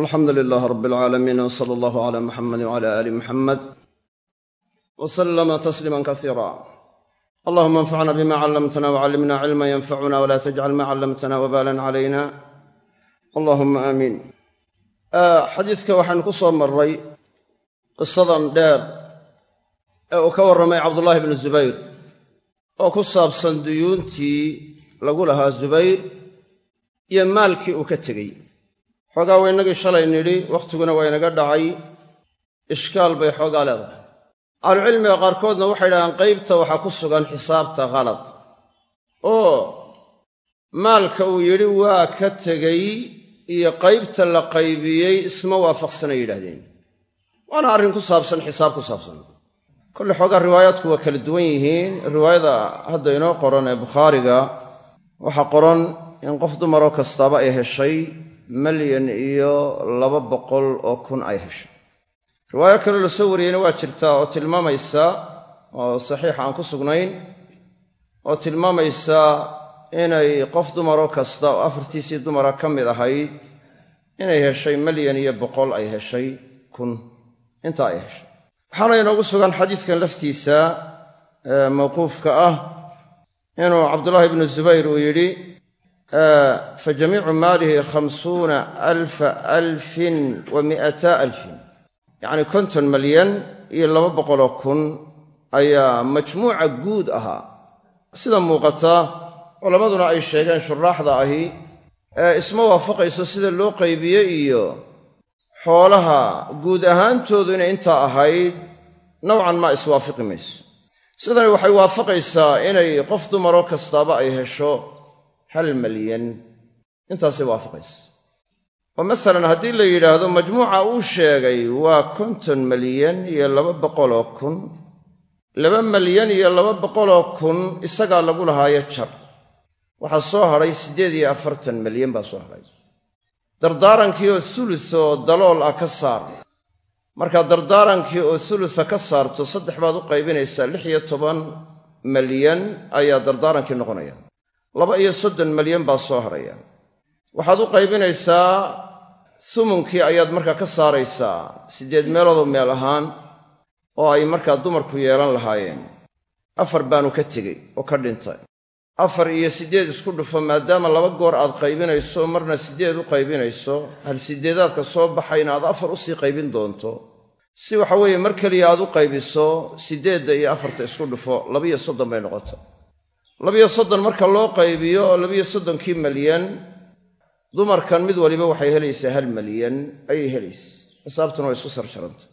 alxamdu lilaah rab alcaalamiin w sala allahu cala muxamedi wcala aali muxamed w salama tasliima kasiira allahuma anfacna bima callamtana wcallimna cilma yanfacuna wla tajcal ma callamtana wbalan calayna allahuma aamiin xadiiska waxaynu ku soo marray qisadan dheer ee uu ka warramay cabdullaahi bnu zubayr oo ku saabsan duyuuntii lagu lahaa zubayr iyo maalkii uu ka tegey xoogaa waynagii shalay nidhi wakhtiguna waa inaga dhacay. Ishkaal bay xoogaa leedahay. Ahlucilmiga qaarkoodna waxay yidhahdeen qaybta waxaa ku sugan xisaabta khalad. Oo maalka uu yidhi waa ka tegey iyo qaybta la qaybiyey isma waafaqsanay yidhahdeen waana arrin ku saabsan xisaab ku saabsan. Kolle xoogaa riwaayaadku waa kala duwan yihiin. Riwaayada hadda inoo qoran ee bukhaariga waxaa qoran in qof dumaroo kastaaba ay heshay malyan iyo laba boqol oo kun ay heshay. Riwaayo kaloo la soo wariyeyna waa jirtaa oo tilmaamaysa oo saxiixa aan ku sugnayn oo tilmaamaysa inay qof dumaroo kasta oo afartiisii dumara ka mid ahayd inay heshay malyan iyo boqol ay heshay kun intaa ay heshay. Waxaana inoogu sugan xadiiskan laftiisa mawquufka ah inuu cabdullaahi ibnu zubayr uu yidhi fa jamiicu maalihi khamsuuna alfa alfin wa mi'ata alfin yacni konton malyan iyo laba boqoloo kun ayaa majmuuca guud ahaa sida muuqata culammaduna ay sheegeen shuraaxda ahi ee isma waafaqayso sida loo qaybiyey iyo xoolaha guud ahaantoodu inay intaa ahayd nowcan maa iswaafiqi mayso sidani waxay waafaqaysaa inay qof dumaroo kastaaba ay hesho hal malyan intaasay waafaqaysa oo masalan haddii la yidhaahdo majmuuca uu sheegay waa konton malyan iyo laba boqoloo kun. Laba malyan iyo laba boqoloo kun isagaa lagu lahaayo jar waxaa soo hadhay siddeed iyo afartan malyan baa soo hadhay dardaarankii oo sulus oo dalool ah ka saar. Markaa dardaarankii oo sulusa ka saarto saddex baad u qaybinaysaa lix iyo toban malyan ayaa dardaarankii noqonaya laba iyo soddon malyan baa soo hadhaya waxaad u qaybinaysaa sumunkii ayaad markaa ka saaraysaa siddeed meeloodoo meel ahaan oo ay markaa dumarku yeelan lahaayeen. Afar baanu ka tegey oo ka dhintay. Afar iyo siddeed isku dhufo maadaama laba goor aad qaybinayso marna siddeed u qaybinayso hal siddeedaadka soo baxayna aad afar u sii qaybin doonto. Si waxa weeye mar keliya aad u qaybiso siddeedda iyo afarta isku dhufo labiyo soddon bay noqota labiyo soddon marka loo qaybiyo oo labiyo soddonkii malyan dumarkan mid waliba waxay helaysaa hal malyan ayay helaysa xisaabtuna waa isku sarjaranta.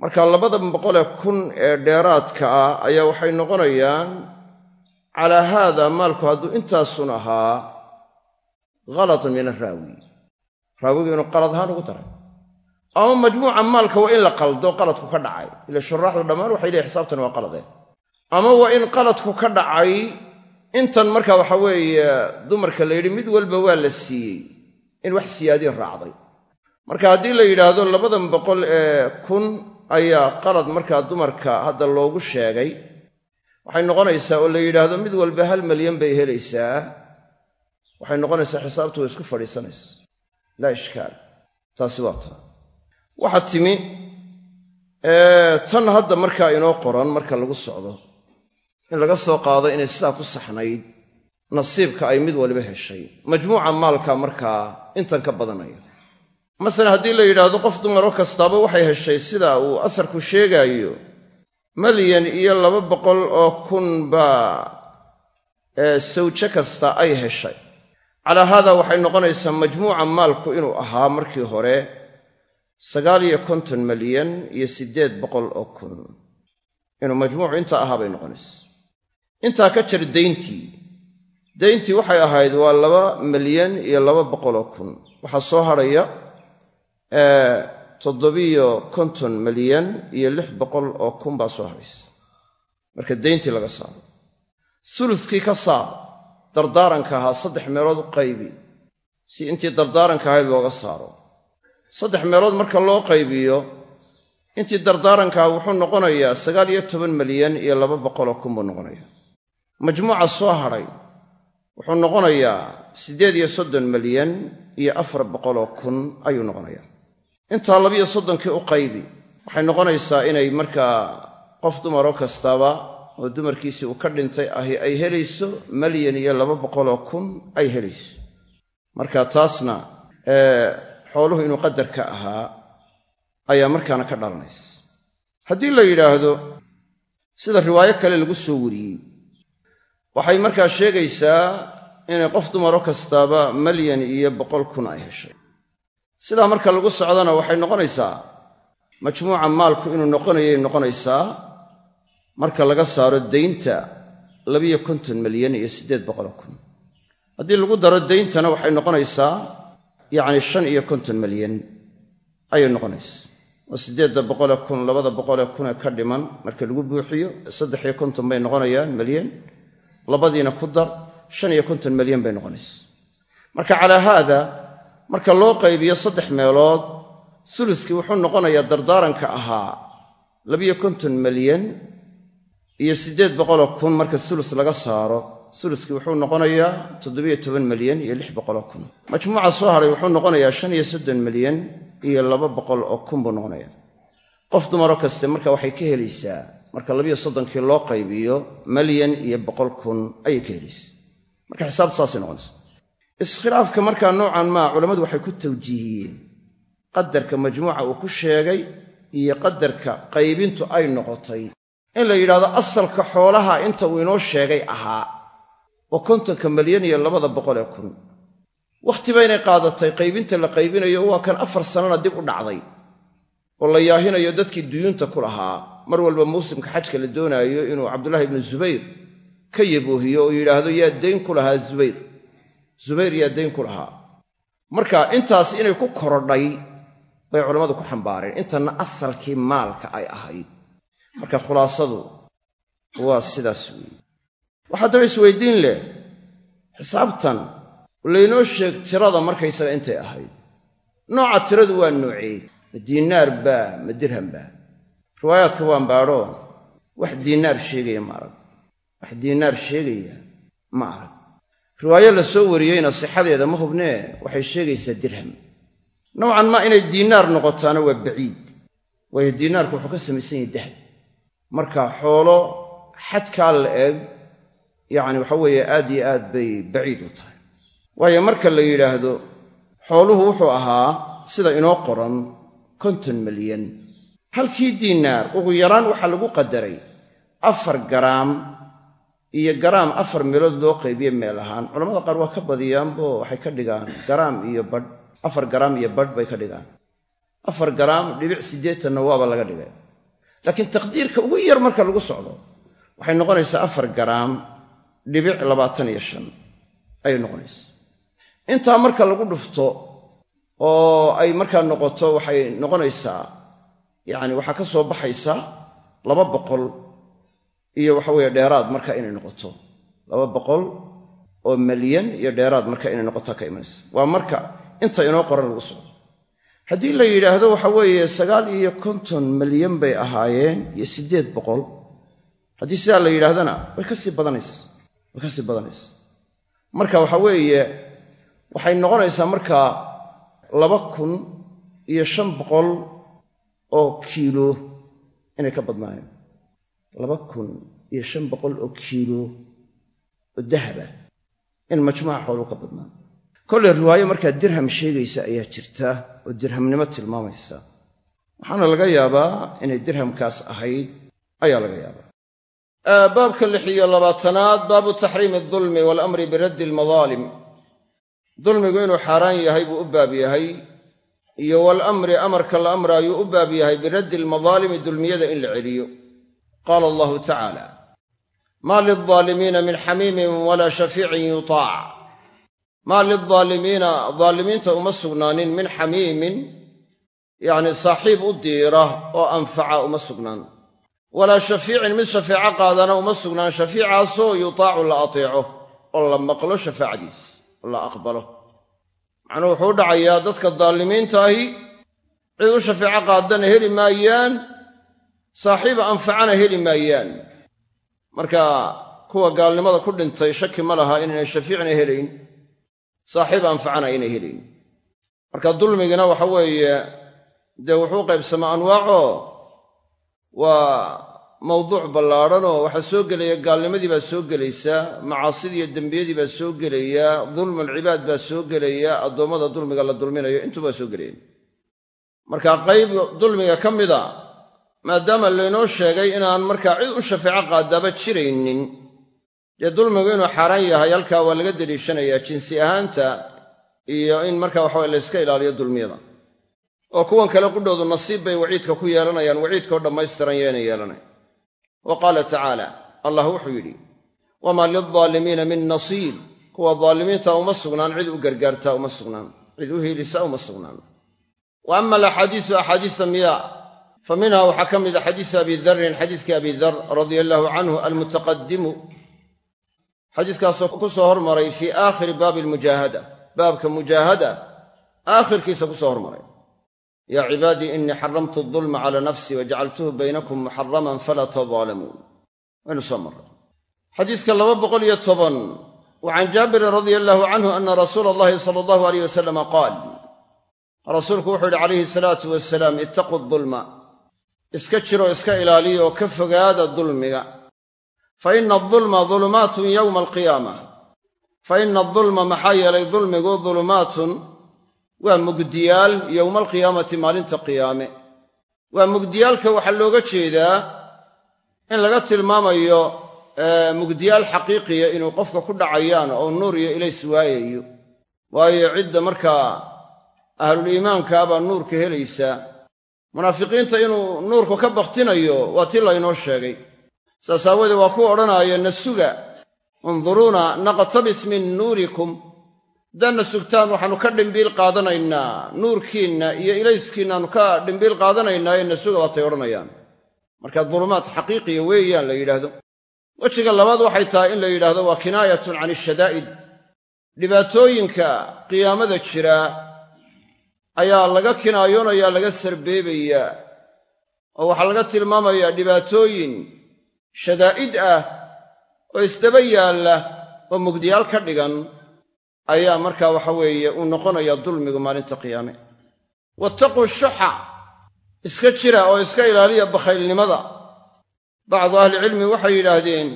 Marka labada boqolee kun ee dheeraadka ah ayaa waxay noqonayaan calaa haada maalku hadduu intaasun ahaa halatun min araawi raawigu inuu qalad ahaan ugu daray. Ama majmuuca maalka waa in la qaldo qaladku ka dhacay. Ila shuraaxda dhammaan waxay leeyihiin xisaabtan waa qaladeen ama waa in qaladku ka dhacay intan marka waxa weeye dumarka la yidhi mid walba waa la siiyey. In wax siyaadii raacday. Marka haddii la yidhaahdo labadan boqol ee kun ayaa qalad markaa dumarka hadda loogu sheegay. Waxay noqonaysaa oo la yidhaahdo mid walba hal malyan bay helaysaa. Waxay noqonaysaa xisaabtu way isku fadhiisanaysa laa ishkaal. Taasi waa taa waxaa timi tan hadda markaa inoo qoran marka lagu socdo in laga soo qaado inay sidaa ku saxnayd nasiibka ay mid waliba heshay. Majmuuca maalka markaa intan ka badanaya masalan haddii la yidhaahdo qof dumaroo kastaaba waxay heshay sida uu asarku sheegaayo malyan iyo laba boqol oo kun baa sawjo kasta ay heshay. Calaa haada waxay noqonaysaa majmuuca maalku inuu ahaa markii hore sagaal iyo konton malyan iyo siddeed boqol oo kun. Inuu majmuucu intaa ahaa bay noqonaysaa intaa ka jar dayntii. Dayntii waxay ahayd waa laba malyan iyo laba boqoloo kun. Waxaa soo hadhaya toddobiyo konton malyan iyo lix boqol oo kun baa soo hadhaysa marka dayntii laga saaro. Suluskii ka saar dardaaranka ahaa saddex meelood u qaybi. Si intii dardaaranka ahayd looga saaro. Saddex meelood marka loo qaybiyo intii dardaarankaha wuxuu noqonayaa sagaal iyo toban malyan iyo laba boqoloo kun buu noqonayaa majmuuca soo hadhay wuxuu noqonayaa siddeed iyo soddon milyan iyo afar boqoloo kun ayuu noqonayaa. Intaa labiyo soddonkii u qaybi waxay noqonaysaa inay markaa qof dumaroo kastaaba oo dumarkiisii uu ka dhintay ahi ay helayso malyan iyo laba boqoloo kun ay helayso. Marka taasna xooluhu inuu qadar ka ahaa ayaa markaana ka dhalanaysa. Haddii la yidhaahdo sida riwaayo kale lagu soo wariyey waxay markaa sheegaysaa inay qof dumaro kastaaba malyan iyo boqol kun ay heshay. Sidaa marka lagu socdana waxay noqonaysaa majmuuca maalku inuu noqonayay noqonaysaa marka laga saaro daynta labiyo konton milyan iyo siddeed boqoloo kun. Haddii lagu daro dayntana waxay noqonaysaa yacni shan iyo konton milyan ayay noqonaysaa. Oo siddeedda boqole kun labada boqolee kunee ka dhiman marka lagu buuxiyo saddex iyo konton bay noqonayaan milyan labadiina ku dar shan iyo konton milyan bay noqonaysaa marka calaa haada marka loo qaybiyo saddex meelood suluskii wuxuu noqonayaa dardaaranka ahaa labiyo konton milyan iyo siddeed boqoloo kun marka sulus laga saaro. Suluskii wuxuu noqonayaa toddobiyo toban milyan iyo lix boqoloo kun. Majmuuca soo hadhay wuxuu noqonayaa shan iyo soddon milyan iyo laba boqol oo kun buu noqonayaa. Qof dumaro kaste marka waxay ka helaysaa marka labiyo soddonkii loo qaybiyo malyan iyo boqol kun ayay ka helaysaa marka xisaabtu saasay noqonaysa. Iskhilaafka markaa noocan maa culammadu waxay ku tawjiihiyeen. Qadarka majmuuca uu ku sheegay iyo qadarka qaybintu ay noqotay in la yidhahdo asalka xoolaha inta uu inoo sheegay ahaa. Oo kontonka malyan iyo labada boqolee kun. Wakhti baynay qaadatay qaybinta la qaybinayo waa kan afar sannana dib u dhacday oo la yaahinayo dadkii duyuunta ku lahaa mar walba muusimka xajka la doonaayo inuu cabdullaahi ibnu zubayr ka yaboohiyo oo yidhaahdo yaa dayn ku lahaa zubayr. Zubayr yaa dayn ku lahaa. Marka intaas inay ku korodhay bay culammadu ku xambaareen. Intanna asalkii maalka ay ahayd. Marka khulaasadu waa sidaas weeye. Waxaa daba isweydiin leh xisaabtan laynoo sheeg tirada markaysaga intay ahayd. Nooca tiradu waa noocee ma diinaar baa ma dirham baa riwaayaadka waan baadho wax diinaar sheegaya ma arag. Wax diinaar sheegaya ma arag. Riwaayo la soo wariyeyna sixadeeda ma hubnee waxay sheegaysaa dirham. Nowcan ma inay diinaar noqotaana waa baciid. Waayo diinaarku wuxuu ka samaysan yahay dahab. Marka xoolo xadkaa la eg yacni waxa weeye aad iyo aad bay baciid u tahay. Waayo marka la yidhaahdo xooluhu wuxuu ahaa sida inoo qoran konton milyan. Halkii diinaar ugu yaraan waxaa lagu qadaray afar garaam iyo garaam afar meelood loo qaybiye meel ahaan. Culamada qaar waa ka badiyaanbo waxay ka dhigaan garaam iyo badh afar garaam iyo badh bay ka dhigaan. Afar garaam dhibic siddeetanna waaba laga dhigay. Laakiin taqdiirka ugu yar marka lagu socdo waxay noqonaysaa afar garaam dhibic labaatan iyo shan ayay noqonaysaa. Intaa marka lagu dhufto oo ay markaa noqoto waxay noqonaysaa yacni waxaa ka soo baxaysa laba boqol iyo waxa weeye dheeraad marka inay noqoto. Laba boqol oo malyan iyo dheeraad marka inay noqotaa ka imanaysa. Waa marka inta inoo qoran lagu socdo haddii la yidhaahdo waxa weeye sagaal iyo konton malyan bay ahaayeen iyo siddeed boqol. Haddii sidaa la yidhaahdana way ka sii badanaysa way ka sii badanaysa. Marka waxa weeye waxay noqonaysaa markaa laba kun iyo shan boqol oo kiilo inay ka badnaayeen. Laba kun iyo shan boqol oo kiilo oo dahaba in majmuuca xooluu ka badnaa kolley riwaayo markaa dirham sheegaysa ayaa jirta oo dirhamnimo tilmaamaysa. Waxaana laga yaabaa inay dirhamkaas ahayd ayaa laga yaabaa. Baabka lix iyo labaatanaad baabu taxriimi adulmi waalamri biraddi almadaalim dulmigu inuu xaaraan yahay buu u baab yahay iyo waalamri amarka la amraayuu u baab yahay biraddi almadaalimi dulmiyada in la celiyo. Qaala allahu tacaala maa lildaalimiina min xamiimin walaa shafiicin yutaac. Maa lildaalimiina daalimiinta uma sugnaanin min xamiimin yacni saaxiib u diira oo anfaca uma sugnaan. Walaa shafiicin mid shafeeco qaadana uma sugnaan shafiicaasoo yutaacu la ateeco oo la maqlo shafaacadiis la aqbalo. Macnuhu wuxuu u dhacayaa dadka daalimiinta ahi cid u shafeeco qaadana heli maayaan saaxiiba anfacana heli maayaan. Marka kuwa gaalnimada ku dhintay shaki ma laha inaynay shafiicna helayn saaxiib anfacana aynay helayn. Marka dulmigina waxa weeye dee wuxuu qaybsamaa anwaaco waa mawduuc ballaadhanoo waxaa soo gelaya gaalnimadii baa soo gelaysaa macaasidii iyo dembiyadii baa soo gelaya dulmu alcibaad baa soo gelaya addoommada dulmiga la dulminayo intubaa soo gelayan marka qayb dulmiga ka mida maadaama laynoo sheegay inaan markaa cid u shafeeco qaadaaba jiraynin dee dulmigu inuu xaaraan yahay halkaa waa laga deliishanayaa jinsi ahaanta iyo in marka waxaway layska ilaaliyo dulmiyada. Oo kuwan kale qudhoodu nasiib bay waciidka ku yeelanayaan waciidkao dhammaystiran yeena yeelanayn wa qaala tacaala allah wuxuu yidhi wamaa lildaalimiina min nasiir kuwa daalimiinta uma sugnaan cid u gargaartaa uma sugnaan cid u hiilisa uma sugnaan. Wa ama alaxaadiisu axaadiista miya fa minha waxaa ka mida xadiisu abi darin xadiiskii abi dar radia allaahu canhu almutaqadimu xadiiskaasoo ku soo hormaray fii aakhiri baabi almujaahada baabka mujaahada aakhirkiisa ku hormaray yaa cibaadii inii xaramtu adulma cala nafsii wajacaltuhu baynakum muxaraman falaa tadaalamuun waynu soo marray xadiiska laba boqol iyo toban wa can jaabirin radia allaahu canhu ana rasuula allahi sala allahu aleyh wasalama qaal rasuulku wuxuu yidhi calayhi salaatu wasalaam ittaquu dulma iska jiroo iska ilaaliya oo ka fogaada dulmiga fa ina adulma dulumaatun yowma alqiyaama fa maxaa yeelay dulmigu dulumaatun waa mugdiyaal yowma alqiyaamati maalinta qiyaame. Waa mugdiyaalka waxaa looga jeedaa in laga tilmaamayo mugdiyaal xaqiiqiya inuu qofka ku dhacayaan oo nuur iyo ilays waayayo. Waayo cidda markaa ahluliimaankaa baa nuurka helaysaa munaafiqiinta inuu nuurku ka baktinayo waa tii laynoo sheegay. Saas aawoodee waa ku odhanaaya nasuga unduruuna naqtabis min nuurikum haddaadna sugtaan waxaannu ka dhimbiil qaadanaynaa. Nuurkiinna iyo ilayskiinnaannu ka dhimbiil qaadanaynaa ee nasuga waatay odhanayaan. Marka dulumaad xaqiiqiya weeyaan la yidhaahdo. Wejiga labaad waxay tahay in la yidhaahdo waa kinaayatun can ishadaa'id dhibaatooyinka qiyaamada jira ayaa laga kinaayoonayaa laga sarbeebayaa oo waxaa laga tilmaamayaa dhibaatooyin shadaa'id ah oo isdaba yaalla oo mugdiyaal ka dhigan ayaa markaa waxa weeye uu noqonayaa dulmigu maalinta qiyaame. Wattaquu shuxa iska jira oo iska ilaaliya bakhaylnimada. Bacdu ahlicilmi waxay yidhaahdeen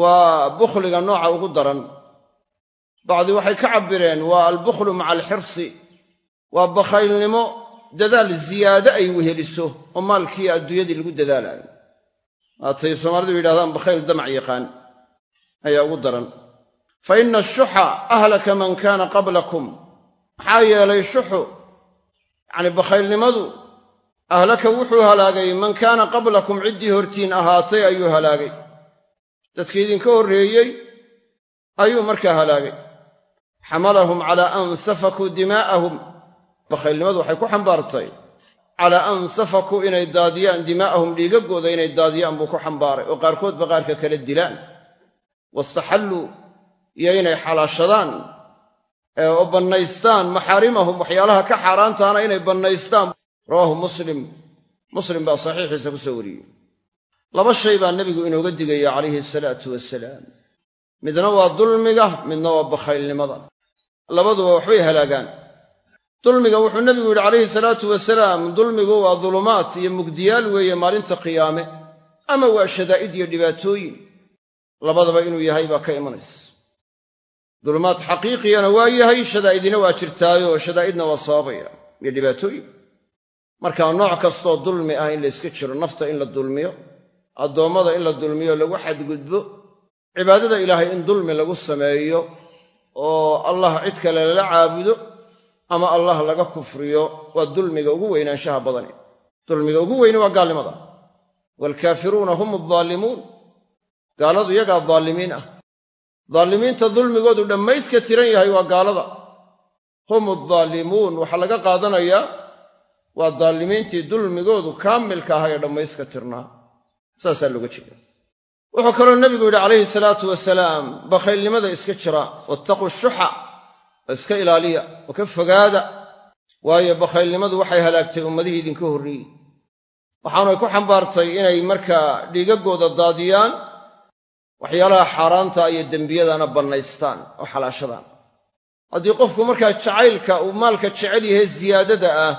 waa bukhliga nooca ugu daran. Bacdi waxay ka cabbireen waa albukhlu maca alxirsi. Waa bakhaylnimo dadaal ziyaade ay weheliso oo maalkii adduunyadii lagu dadaalaayo. Waatay soomaalidu yidhahdaan bakhayl damac yaqaan ayaa ugu daran fa ina ashuxa ahlaka man kaana qablakum. Maxaa yeelay shuxu yacni bakhaylnimadu ahlaka wuxuu halaagay man kaana qablakum ciddii hortiin ahaatay ayuu halaagay. Dadkii idinka horreeyey ayuu markaa halaagay. Xamalahum calaa an safakuu dimaa'ahum. Bakhaylnimadu waxay ku xambaartay. Calaa an safakuu inay daadiyaan dimaa'ahum dhiigaggooda inay daadiyaan buu ku xambaaray oo qaarkoodba qaarka kala dilaan. Wastaxalluu iyo inay xalaashadaan oo bannaystaan maxaarimahum waxyaalaha ka xaaraantaana inay bannaystaan. Rawaahu muslim. Muslim baa saxiixiisa ku soo wariyey. Laba shay baa nebigu inooga digaya calayhi asalaatu wasalaam midna waa dulmiga midna waa bakhaylnimada. Labaduba waxbay halaagaan. Dulmiga wuxuu nebigu yidhi calayhi salaatu wasalaam dulmigu waa dulumaad iyo mugdiyaal weeye maalinta qiyaame ama waa shadaa'id iyo dhibaatooyin. Labadaba inuu yahay baa ka imanaysa dulumaad xaqiiqiyana waa yahay shadaa'idina waa jirtaayo shadaa'idna waa sababaya. Iyo dhibaatooyin. Markaa nooc kastoo dulmi ah in la yska jiro nafta in la dulmiyo addoommada in la dulmiyo lagu xadgudbo cibaadada ilaahay in dulmi lagu sameeyo oo allah cid kale lala caabudo ama allah laga kufriyo waa dulmiga ugu weynaanshaha badani. Dulmiga ugu weyni waa gaalnimada. Waalkaafiruuna hum addaalimuun gaaladu yagaa daalimiin ah daalimiinta dulmigoodu dhammayska tiran yahay waa gaalada. Hum addaalimuun waxaa laga qaadanayaa waa daalimiintii dulmigoodu kaamilka ahaa ee dhammayska tirnaa. Saasaa looga jeeda wuxuu kaloo nebigu yidhi calayhi salaatu wasalaam bakhaylnimada iska jira wattaquu shuxa oo iska ilaaliya oo ka fogaada. Waayo bakhaylnimadu waxay halaagtay ummadihii idinka horreeyey. Waxaanay ku xambaartay inay markaa dhiigaggooda daadiyaan waxyaalaha xaaraanta iyo dembiyadana bannaystaan oo xalaashadaan. Haddii qofku markaa jacaylka uu maalka jecel yahay siyaadada ah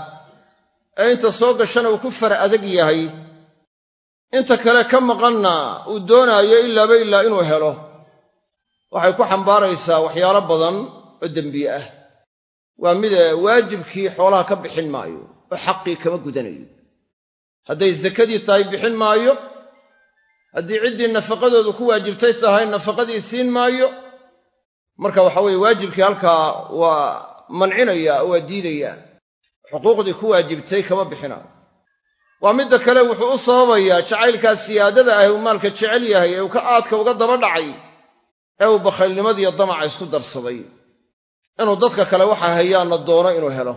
ee inta soo gashana uu ku fara adag yahay inta kale ka maqanna uu doonaayo ilaaba ilaa inuu helo. Waxay ku xambaaraysaa waxyaalo badan oo dembiye ah. Waa mide waajibkii xoolaha ka bixin maayo oo xaqii kama gudanayo. Hadday sakadii tahay bixin maayo haddii ciddii nafaqadoodu ku waajibtay tahay nafaqadii siin maayo marka waxa weeye waajibkii halkaa waa mancinaya waa diidaya xuquuqdii ku waajibtay kama bixinaayo waa midda kale wuxuu u sababayaa jacaylkaas siyaadada ah uu maalka jecel yahay ee uu ka aadka uga daba dhacay ee uu bakhaylnimadiiyo damaca isku darsaday inuu dadka kale waxa hayaanna doono inuu helo.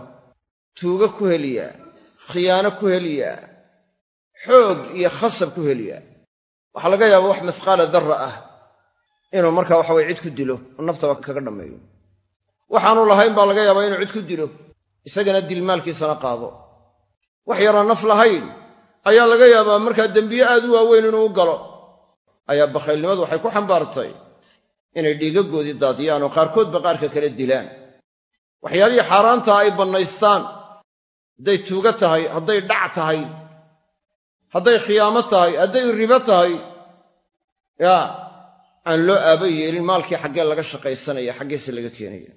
Tuugo ku heliyaa. Khiyaano ku heliyaa. Xoog iyo khasab ku heliyaa waxaa laga yaaba wax misqaala darra ah inuu markaa waxa weye cid ku dilo oo naftaba kaga dhammeeyo. Waxaanu lahayn baa laga yaabaa inuu cid ku dilo isagana dilmaalkiisana qaado. Wax yaraan naf lahayn ayaa laga yaabaa markaa dembiye aad u waaweyn inuu u galo. Ayaa bakhaylnimadu waxay ku xambaartay inay dhiigagoodii daadiyaan oo qaarkoodba qaarka kale dilaan. Waxyaalihii xaaraantaa ay bannaystaan hadday tuugo tahay hadday dhac tahay hadday khiyaamo tahay hadday ribo tahay yaa aan loo aaba yeelin maalkii xaggee laga shaqaysanaya xaggeese laga keenaya.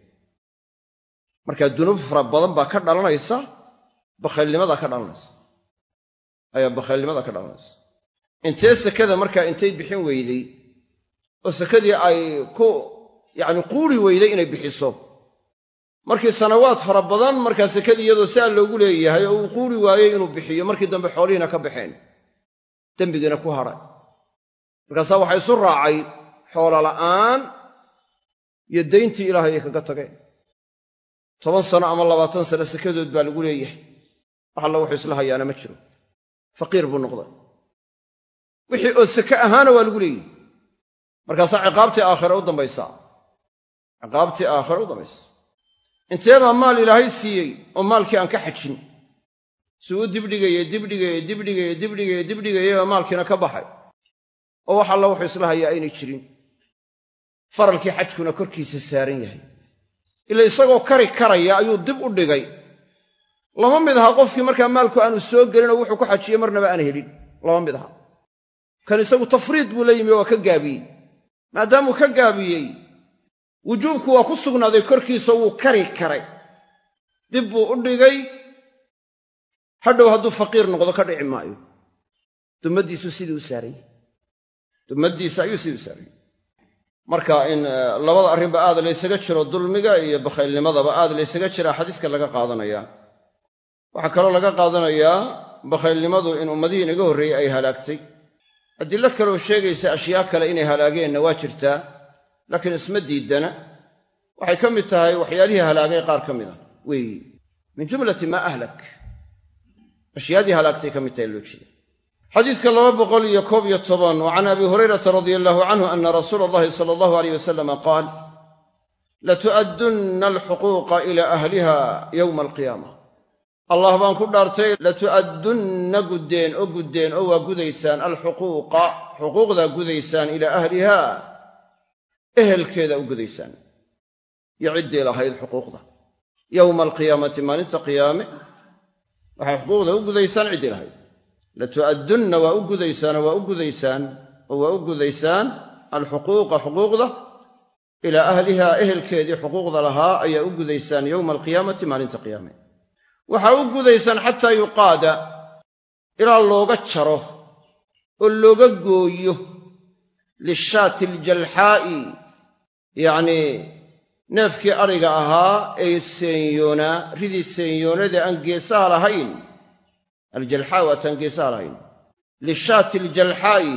Marka dunuub fara badan baa ka dhalanaysa bakhaylnimadaa ka dhalanaysa. Ayaa bakhaylnimadaa ka dhalanaysa. Intee sekada markaa intay bixin weyday oo sekadii ay ku yacni quuri weyday inay bixiso markii sanawaad fara badan markaa sekadii iyadoo si aan loogu leeyahay oo uu quuri waayey inuu bixiyo markii dambe xoolihiina ka baxeen. Dembigiina ku hadhay markaasaa waxaa isu raacay xoola la'aan iyo dayntii ilaahay ay kaga tageen. Toban sano ama labaatan sano sekadood baa lagu leeyahay. Wax alla wuxuu isla hayaana ma jiro. Faqiir buu noqday. Wixii oo seke ahaana waa lagu leeyahay. Markaasaa ciqaabtii aakhire u dambaysaa. Ciqaabtii aakhire u dambaysa intee baa maal ilaahay siiyey oo maalkii aan ka xajin. Suu u dibdhigaye dibdhigaye dibdhigaye dibdhigaye dibdhigaye baa maalkiina ka baxay. Oo wax alla wuxuu isla hayaa aynay jirin. Faralkii xajkuna korkiisa saaran yahay. Ila isagoo kari karaya ayuu dib u dhigay. Lama mid aha qofkii markaa maalku aanu soo gelinoo wuxuu ku xajiye marnaba aan helin. Lama mid aha. Kan isagu tafriid buu la yimi waa ka gaabiyey. Maadaamuu ka gaabiyey wujuubku waa ku sugnaaday korkiisa wuu kari karay. Dib buu u dhigay. Hadhow hadduu faqiir noqdo ka dhici maayo. Dummaddiisu sidii u saarayey dummaddiisa ayuu sidii u saarayey marka in labada arrinba aad laysaga jiro dulmiga iyo bakhaylnimadaba aad laysaga jiraa xadiiska laga qaadanayaa waxaa kaloo laga qaadanayaa bakhaylnimadu in ummadihii inaga horreeyey ay halaagtay. Adillo kaleoo sheegaysa ashyaa kale inay halaageenna waa jirtaa laakiin isma diidana waxay ka mid tahay waxyaalihii halaagay qaar ka mid a. Weeyi min jumlati maa ahlak. Ashyaadii halaagtay ka mid tahay loo jeeda xadiidka laba boqol iyo koob iyo toban wa can abi hurayrata radia allahu canhu ana rasuula allahi sala allahu aleyh wasalama qaal latu'addunna alxuquuqa ila ahliha yowma alqiyaama. Allah baan ku dhaartay latu'addunna guddeen oo guddeen oo waa gudaysaan alxuquuqa xuquuqdaa gudaysaan ilaa ahliha ehelkeeda u gudaysaan. Iyo ciddii lahayd xuquuqda yowma alqiyaamati maalinta qiyaame waxay xuquuqda u gudaysaan ciddii lahayd latu'addunna waa u gudaysaanoo waa u gudaysaan oo waa u gudaysaan alxuquuqa xuquuqda. Ilaa ahliha ehelkeedii xuquuqda lahaa ayaa u gudaysaan yowma alqiyaamati maalinta qiyaame. Waxaa u gudaysaan xataa yuqaada ilaa looga jaro oo looga gooyo lishaati aljalxaa'i yacnii neefkii adhiga ahaa ee seenyoonaa ridii seenyoonada aan geesaha lahayn. Aljalxaa waataan geesaha lahayn. Lishaati aljalxaa'i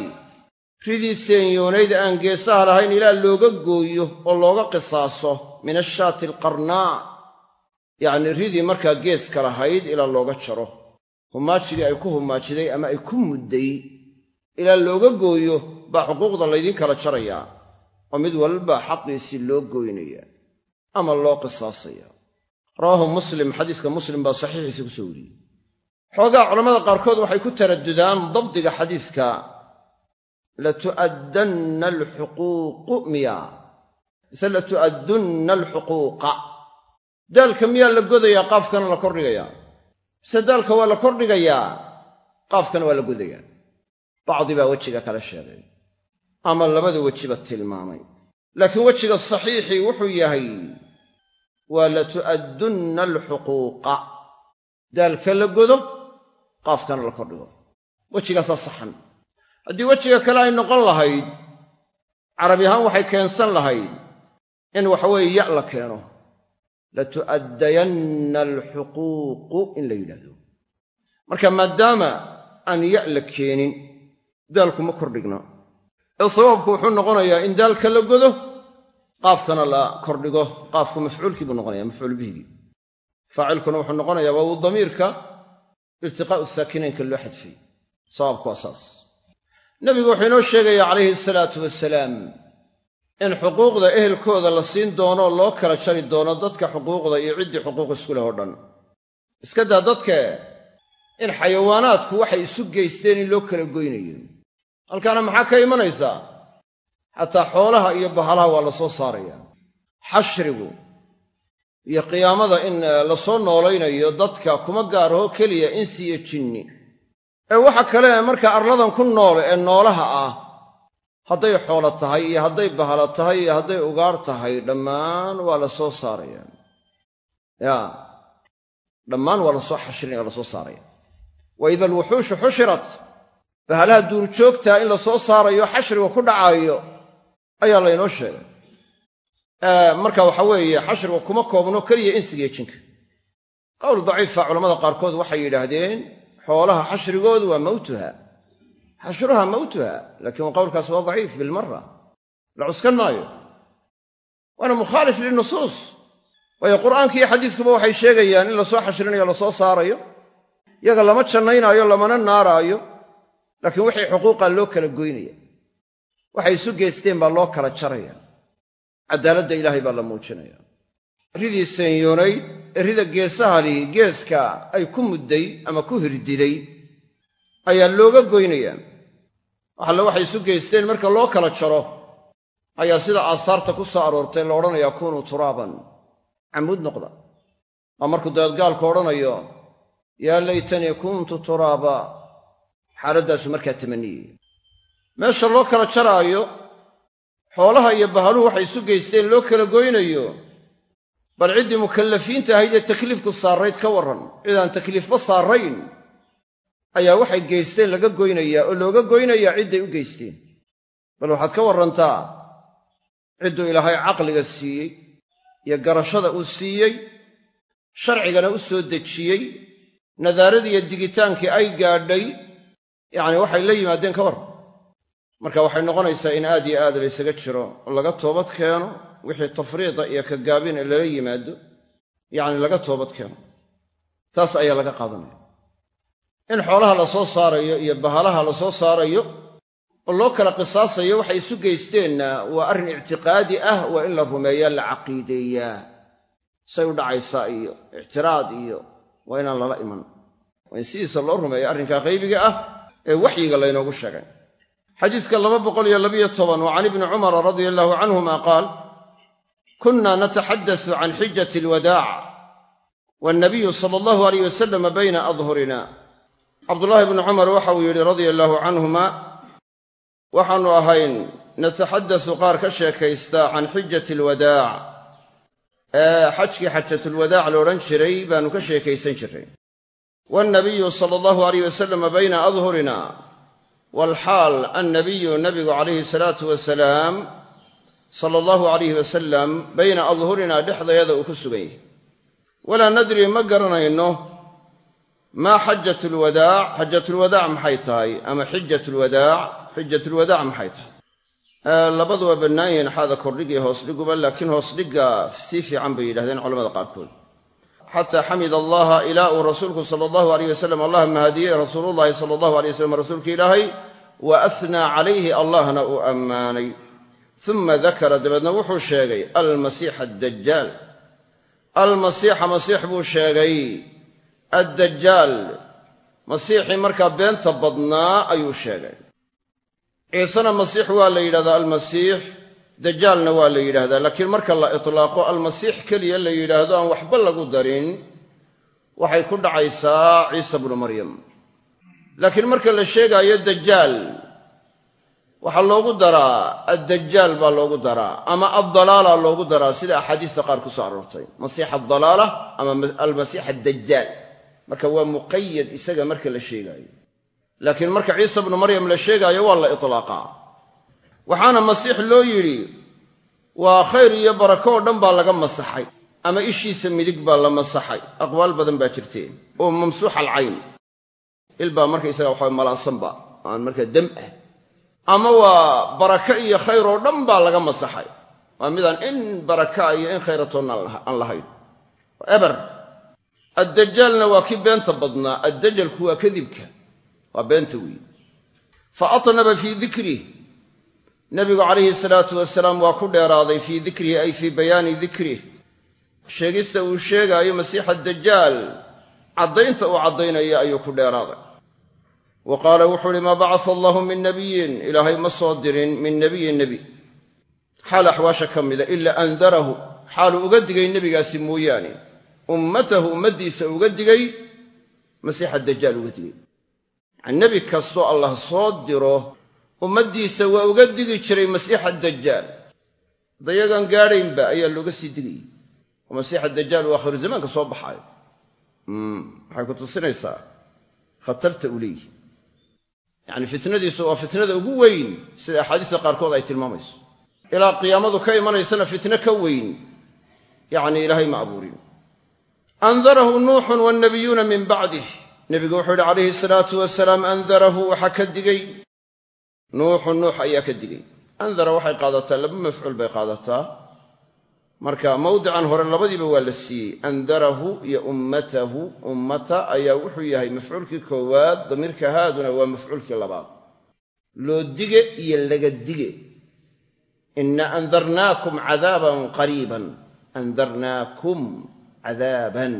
ridii senyoonayd aan geesaha lahayn ilaa looga gooyo oo looga qisaaso min ashaati alqarnaa. Yacnii ridii markaa geeska lahayd ilaa looga jaro. Humaajidii ay ku humaajiday ama ay ku mudday ilaa looga gooyo baa xuquuqda laydin kala jarayaa oo mid walba xaqiisii loo gooynaya ama loo qisaasaya. Rawaahu muslim xadiiska muslim baa saxiixiisa ku soo wariyey. Xoogaa culammada qaarkood waxay ku taraddudaan dabdiga xadiiska latu'addanna alxuquuqu miya mise latu'addunna alxuquuqa. Daalka miyaa la godayaa qaafkana la kordhigayaa. Mise daalka waa la kordhigayaa qaafkana waa la godayaa. Bacdi baa wejiga kala sheegay ama labada wejiba tilmaamay. Laakiin wejiga saxiixii wuxuu yahay waa latu'addunna alxuquuqa. Daalka la godo qaafkana la kordhigo. Wejigaasaa saxan. Haddii wejiga kale ay noqon lahayd carabi ahaan waxay keensan lahayd in waxaweeye ya la keeno. Latu'addayanna alxuquuqu in la yidhaahdo. Marka maadaama aan ya la keenin daalku ma kordhigna ee sawaabku wuxuu noqonayaa in daalka la godo qaafkana la kordhigo. Qaafku mafcuulkii buu noqonaya mafcuul bihigii faacilkuna wuxuu noqonayaa waa uu damiirka iltiqaa'u saakinaynka loo xadfay. Sawaabku waa saas. Nebigu wuxuu inoo sheegayaa calayhi asalaatu wasalaam in xuquuqda ehelkooda la siin doono loo kala jari doono dadka xuquuqda iyo ciddii xuquuq isku leh oo dhan. Iska daa dadke in xayawaanaadku waxay isu geysteen in loo kala goynayo halkaana maxaa ka imanaysaa? Xataa xoolaha iyo bahalaha waa la soo saaraya. Xashrigu iyo qiyaamada in la soo noolaynayo dadka kuma gaaraho keliya insi iyo jinni. Ee waxa kale markaa arladan ku nool ee noolaha ah hadday xoolo tahay iyo hadday bahalo tahay iyo hadday ugaar tahay dhammaan waa la soo saaraya. Ya dhammaan waa la soo xashrinaya waa la soo saaraya. Wa ida alwuxuushu xushirat bahalaha duurjoogtaa in la soo saarayo xashriga ku dhacaayo ayaa laynoo sheegay. Marka waxa weeye xashriga kuma koobno keliya insigiyo jinka. Qowl daciifa culamada qaarkood waxay yidhaahdeen xoolaha xashrigoodu waa mawtuha. Xashruha mawtuha laakiin qowlkaas waa daciif bilmara la cuskan maayo waana mukhaalif linusuus waayo qur'aanka iyo xadiiskuba waxay sheegayaan in la soo xashrinayo la soo saarayo yaga lama jannaynaayo lamana naaraayo laakiin wixii xuquuqa loo kala goynaya waxay isu geysteen baa loo kala jaraya. Caddaaladda ilaahay baa la muujinaya. Ridii senyoonayd ee rida geesahali geeska ay ku mudday ama ku hirdiday ayaa looga goynayaa waxalle waxay isu geysteen marka loo kala jaro ayaa sida aasaarta ku soo aroortay la odhanayaa kunuu turaaban. Camuud noqda. Waa markuu dabeed odhanayo yaa laytanii kuntu turaaba xaaladdaasu markaa tamaniyaya meesha loo kala jaraayo xoolaha iyo bahaluhu waxay isu geysteen loo kala goynayo bal ciddii mukallafiinta ahayd ee takliifku saarayd ka warran. Cidaan takliifba saarayn ayaa waxay geysteen laga goynayaa oo looga goynayaa cidday u geysteen. Bal waxaad ka warrantaa cidduu ilaahay caqliga siiyey iyo garashada uu siiyey sharcigana u soo dejiyey nadaaradiiyo digitaankii ay gaadhay yacni waxay la yimaadeen ka warran marka waxay noqonaysaa in aad iyo aad laysaga jiro oo laga toobad keeno wixii tafriida iyo ka gaabin ee lala yimaado yacni laga toobad keeno. Taas ayaa laga qaadanaya. In xoolaha la soo saarayo iyo bahalaha la soo saarayo oo loo kala qisaasayo waxay isu geysteenna waa arrin ictiqaadi ah waa in la rumeeyaa la caqiideeyaa. Say u dhacaysaa iyo ictiraad iyo waa inaan lala iman. Waa in sidiisa loo rumeeya arrinkaa qaybiga ah ee waxyiga laynoogu sheegay. Xadiiska laba boqol iyo labiyo toban wa can ibni cumara radia allahu canhuma qaal kunna nataxaddasu can xijati alwadaac waannabiyu sala allahu alayh wasalama bayna adhurina. Cabdullaahi bnu cumar waxa uu yidhi radia allaahu canhuma waxaannu ahayn nataxaddasu qaar ka sheekaysta can xijati alwadaac. Ee xajkii xajatulwadaac la odhan jiray baannu ka sheekaysan jirray waannabiyu sala allahu alayh wasalama bayna adhurina walxaal annabiyu nabigu calayhi salaatu wasalaam sala allahu alayhi wasalam bayna adhurina dhexdayada uu ku sugan yahay walaa nadri ma garanayno maa xajatulwadaac xajatulwadaac maxay tahay ama xijatulwadaac xijatulwadaac maxay tahay labadu waa bannaan yihiin xaada kordhig iyo hoosdhiguba laakiin hoosdhigga sii fiican bay yidhahdeen culamada qaarkood xataa xamida allaha ilaa uu rasuulku sala allahu alayh wasalam allah mahadiyey rasuulullahi sala allahu alay wasalam rasuulka ilaahay wa ahnaa calayhi allahna uu ammaanay uma dakara dabeedna wuxuu sheegay almasiixa addajaal almasiixa masiix buu sheegay addajaal masiixii markaa beenta badnaa ayuu sheegay ciisena masiix waa la yidhahdaa almasiix dajaalna waa la yidhaahdaa laakiin marka la itlaaqo almasiix keliya la yidhaahdo aan waxba lagu darin waxay ku dhacaysaa ciisa bnu maryam. Laakiin marka la sheegaayo dajaal waxaa loogu daraa addajaal baa loogu daraa ama addalaala loogu daraa sida axaadiista qaar ku soo aroortay. Masiix addalaala ama almasiix addajaal marka waa muqayad isaga marka la sheegaayo. Laakiin marka ciisa bnu maryam la sheegaayo waa la itlaaqaa waxaana masiix loo yidhi waa khayr iyo barako oo dhan baa laga masaxay ama ishiisa midig baa la masaxay. Aqwaal badan baa jirteen oo mamsuux alcayn ilbaa markaysaga waxa malaansanba aan markaa dam ah ama waa baraka iyo khayr oo dhan baa laga masaxay. Waa midaan in baraka iyo in khayratoonna aan lahayn. Eber addajaalna waa kii beenta badnaa addajalku waa kadibka waa beenta weeye fa atnaba fii dikrih nebigu calayhi salaatu wasalaam waa ku dheeraaday fii dikrihi ay fii bayaani dikrih sheegista uu sheegaayo masiixa dajaal caddaynta uu caddaynaya ayuu ku dheeraaday. Wa qaala wuxuu uhi maa bacasa allahu min nabiyin? Ilaahay ma soo dirin min nebiyin nebi xaal axwaasha ka mida ilaa andarahu. Xaaluu uga digay nebigaasi mooyaane. Ummatahu ummaddiisa uga digay masiixa dajaal uga digay. Yacani nebi kastoo allah soo diro ummaddiisa waa uga digi jiray masiixa dajaal dayagaan gaadhaynba ayaa looga sii digayay oo masiixa dajaal uu akhiru zamaanka soo baxaayo waxay ku tusinaysaa khatarta uu leeyihi yacni fitnadiisu waa fitnada ugu weyn sida axaadiista qaarkood ay tilmaamayso. Ilaa qiyaamadu ka imanaysana fitno ka weyn yacni ilaahay ma abuurin. Andarahu nuuxun wannabiyuuna min bacdih nebigu wuxuu yidhi calayhi salaatu wasalaam andarahu waxaa ka digay nuuxun nuux ayaa ka digay. Andara waxay qaadataa laba mafcuul bay qaadataa. Marka mawdican hore labadiiba waa la siiyey. Andarahu iyo ummatahu ummata ayaa wuxuu yahay mafcuulkii koowaad damiirka haaduna waa mafcuulkii labaad. Loo dige iyo laga dige. Ina andarnaakum cadaaban qariiban. Andarnaakum cadaaban.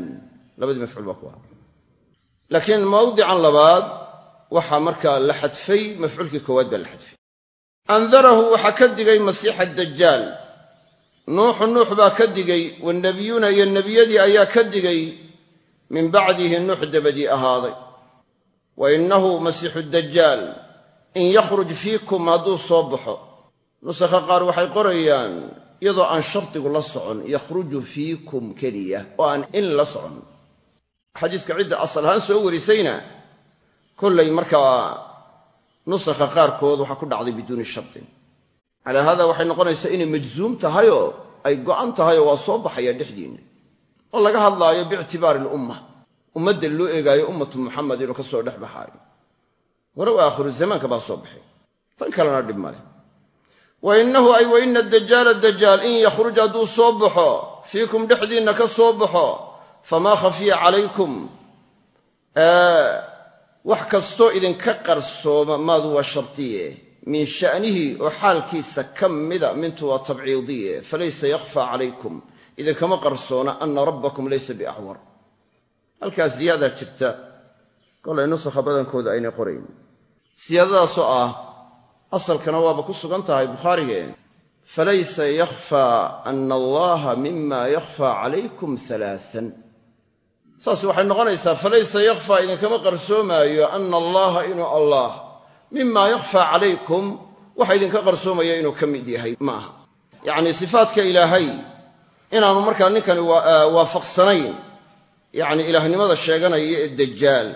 Labadii mafcuul baa ku aha laakiin mawdican labaad waxaa markaa la xadfay mafcuulkii koowaad baa la xadfay. Andarahu waxaa ka digay masiixa dajaal nuuxu nuux baa ka digay wannebiyuuna iyo nebiyadii ayaa ka digay min bacdihi nuux dabadii ahaaday. Wa innahu masiixu dajaal in yakhruj fiikum hadduu soo baxo. Nusakha qaar waxay qorayaan iyadoo aan shardigu la socon yakhruju fiikum keliya oo aan in la socon. Xadiiska cidda asal ahaan soo warisayna kollay markaa nusakha qaarkood waxaa ku dhacday biduuni shardin calaa haada waxay noqonaysaa inay majzuum tahayoo ay go'an tahayoo waa soo baxaya dhexdiinna. Oo laga hadlaayo biictibaari alumma. Ummadda loo eegaayo ummatu muxamed inuu ka soo dhex baxaayo. Walow aakhiru zamaanka soo baxay. Tan kalena dhib wa innahu ay wa ina dajaala dajaal in yakhruj hadduu soo baxo fiikum dhexdiinna ka soo baxo famaa khafiya calaykum wax kastoo idinka qarsooma maadu waa shardiye min sha'nihi oo xaalkiisa ka mida mintu waa tabciidiye. Falaysa yakhfaa calaykum. Idinkama qarsoona ana rabbakum laysa biacwar halkaas ziyaadaa jirta. Kolay nusakha badankooda aynay qorayn. Siyaadadaasoo ah asalkana waaba ku sugan tahay bukhaarige. Falaysa yakhfaa ana allaha mima yakhfaa calaykum alaaan saas waxay noqonaysaa falaysa yakhfaa idinkama qarsoomaayo ana allaha inuu allah. Mima yakhfaa calaykum waxa idinka qarsoomaya inuu ka mid yahay ma aha. Yacnii sifaadka ilaahay inaanu markaa ninkani waafaqsanayn. Yacni ilaahnimada sheeganaya ee dajaal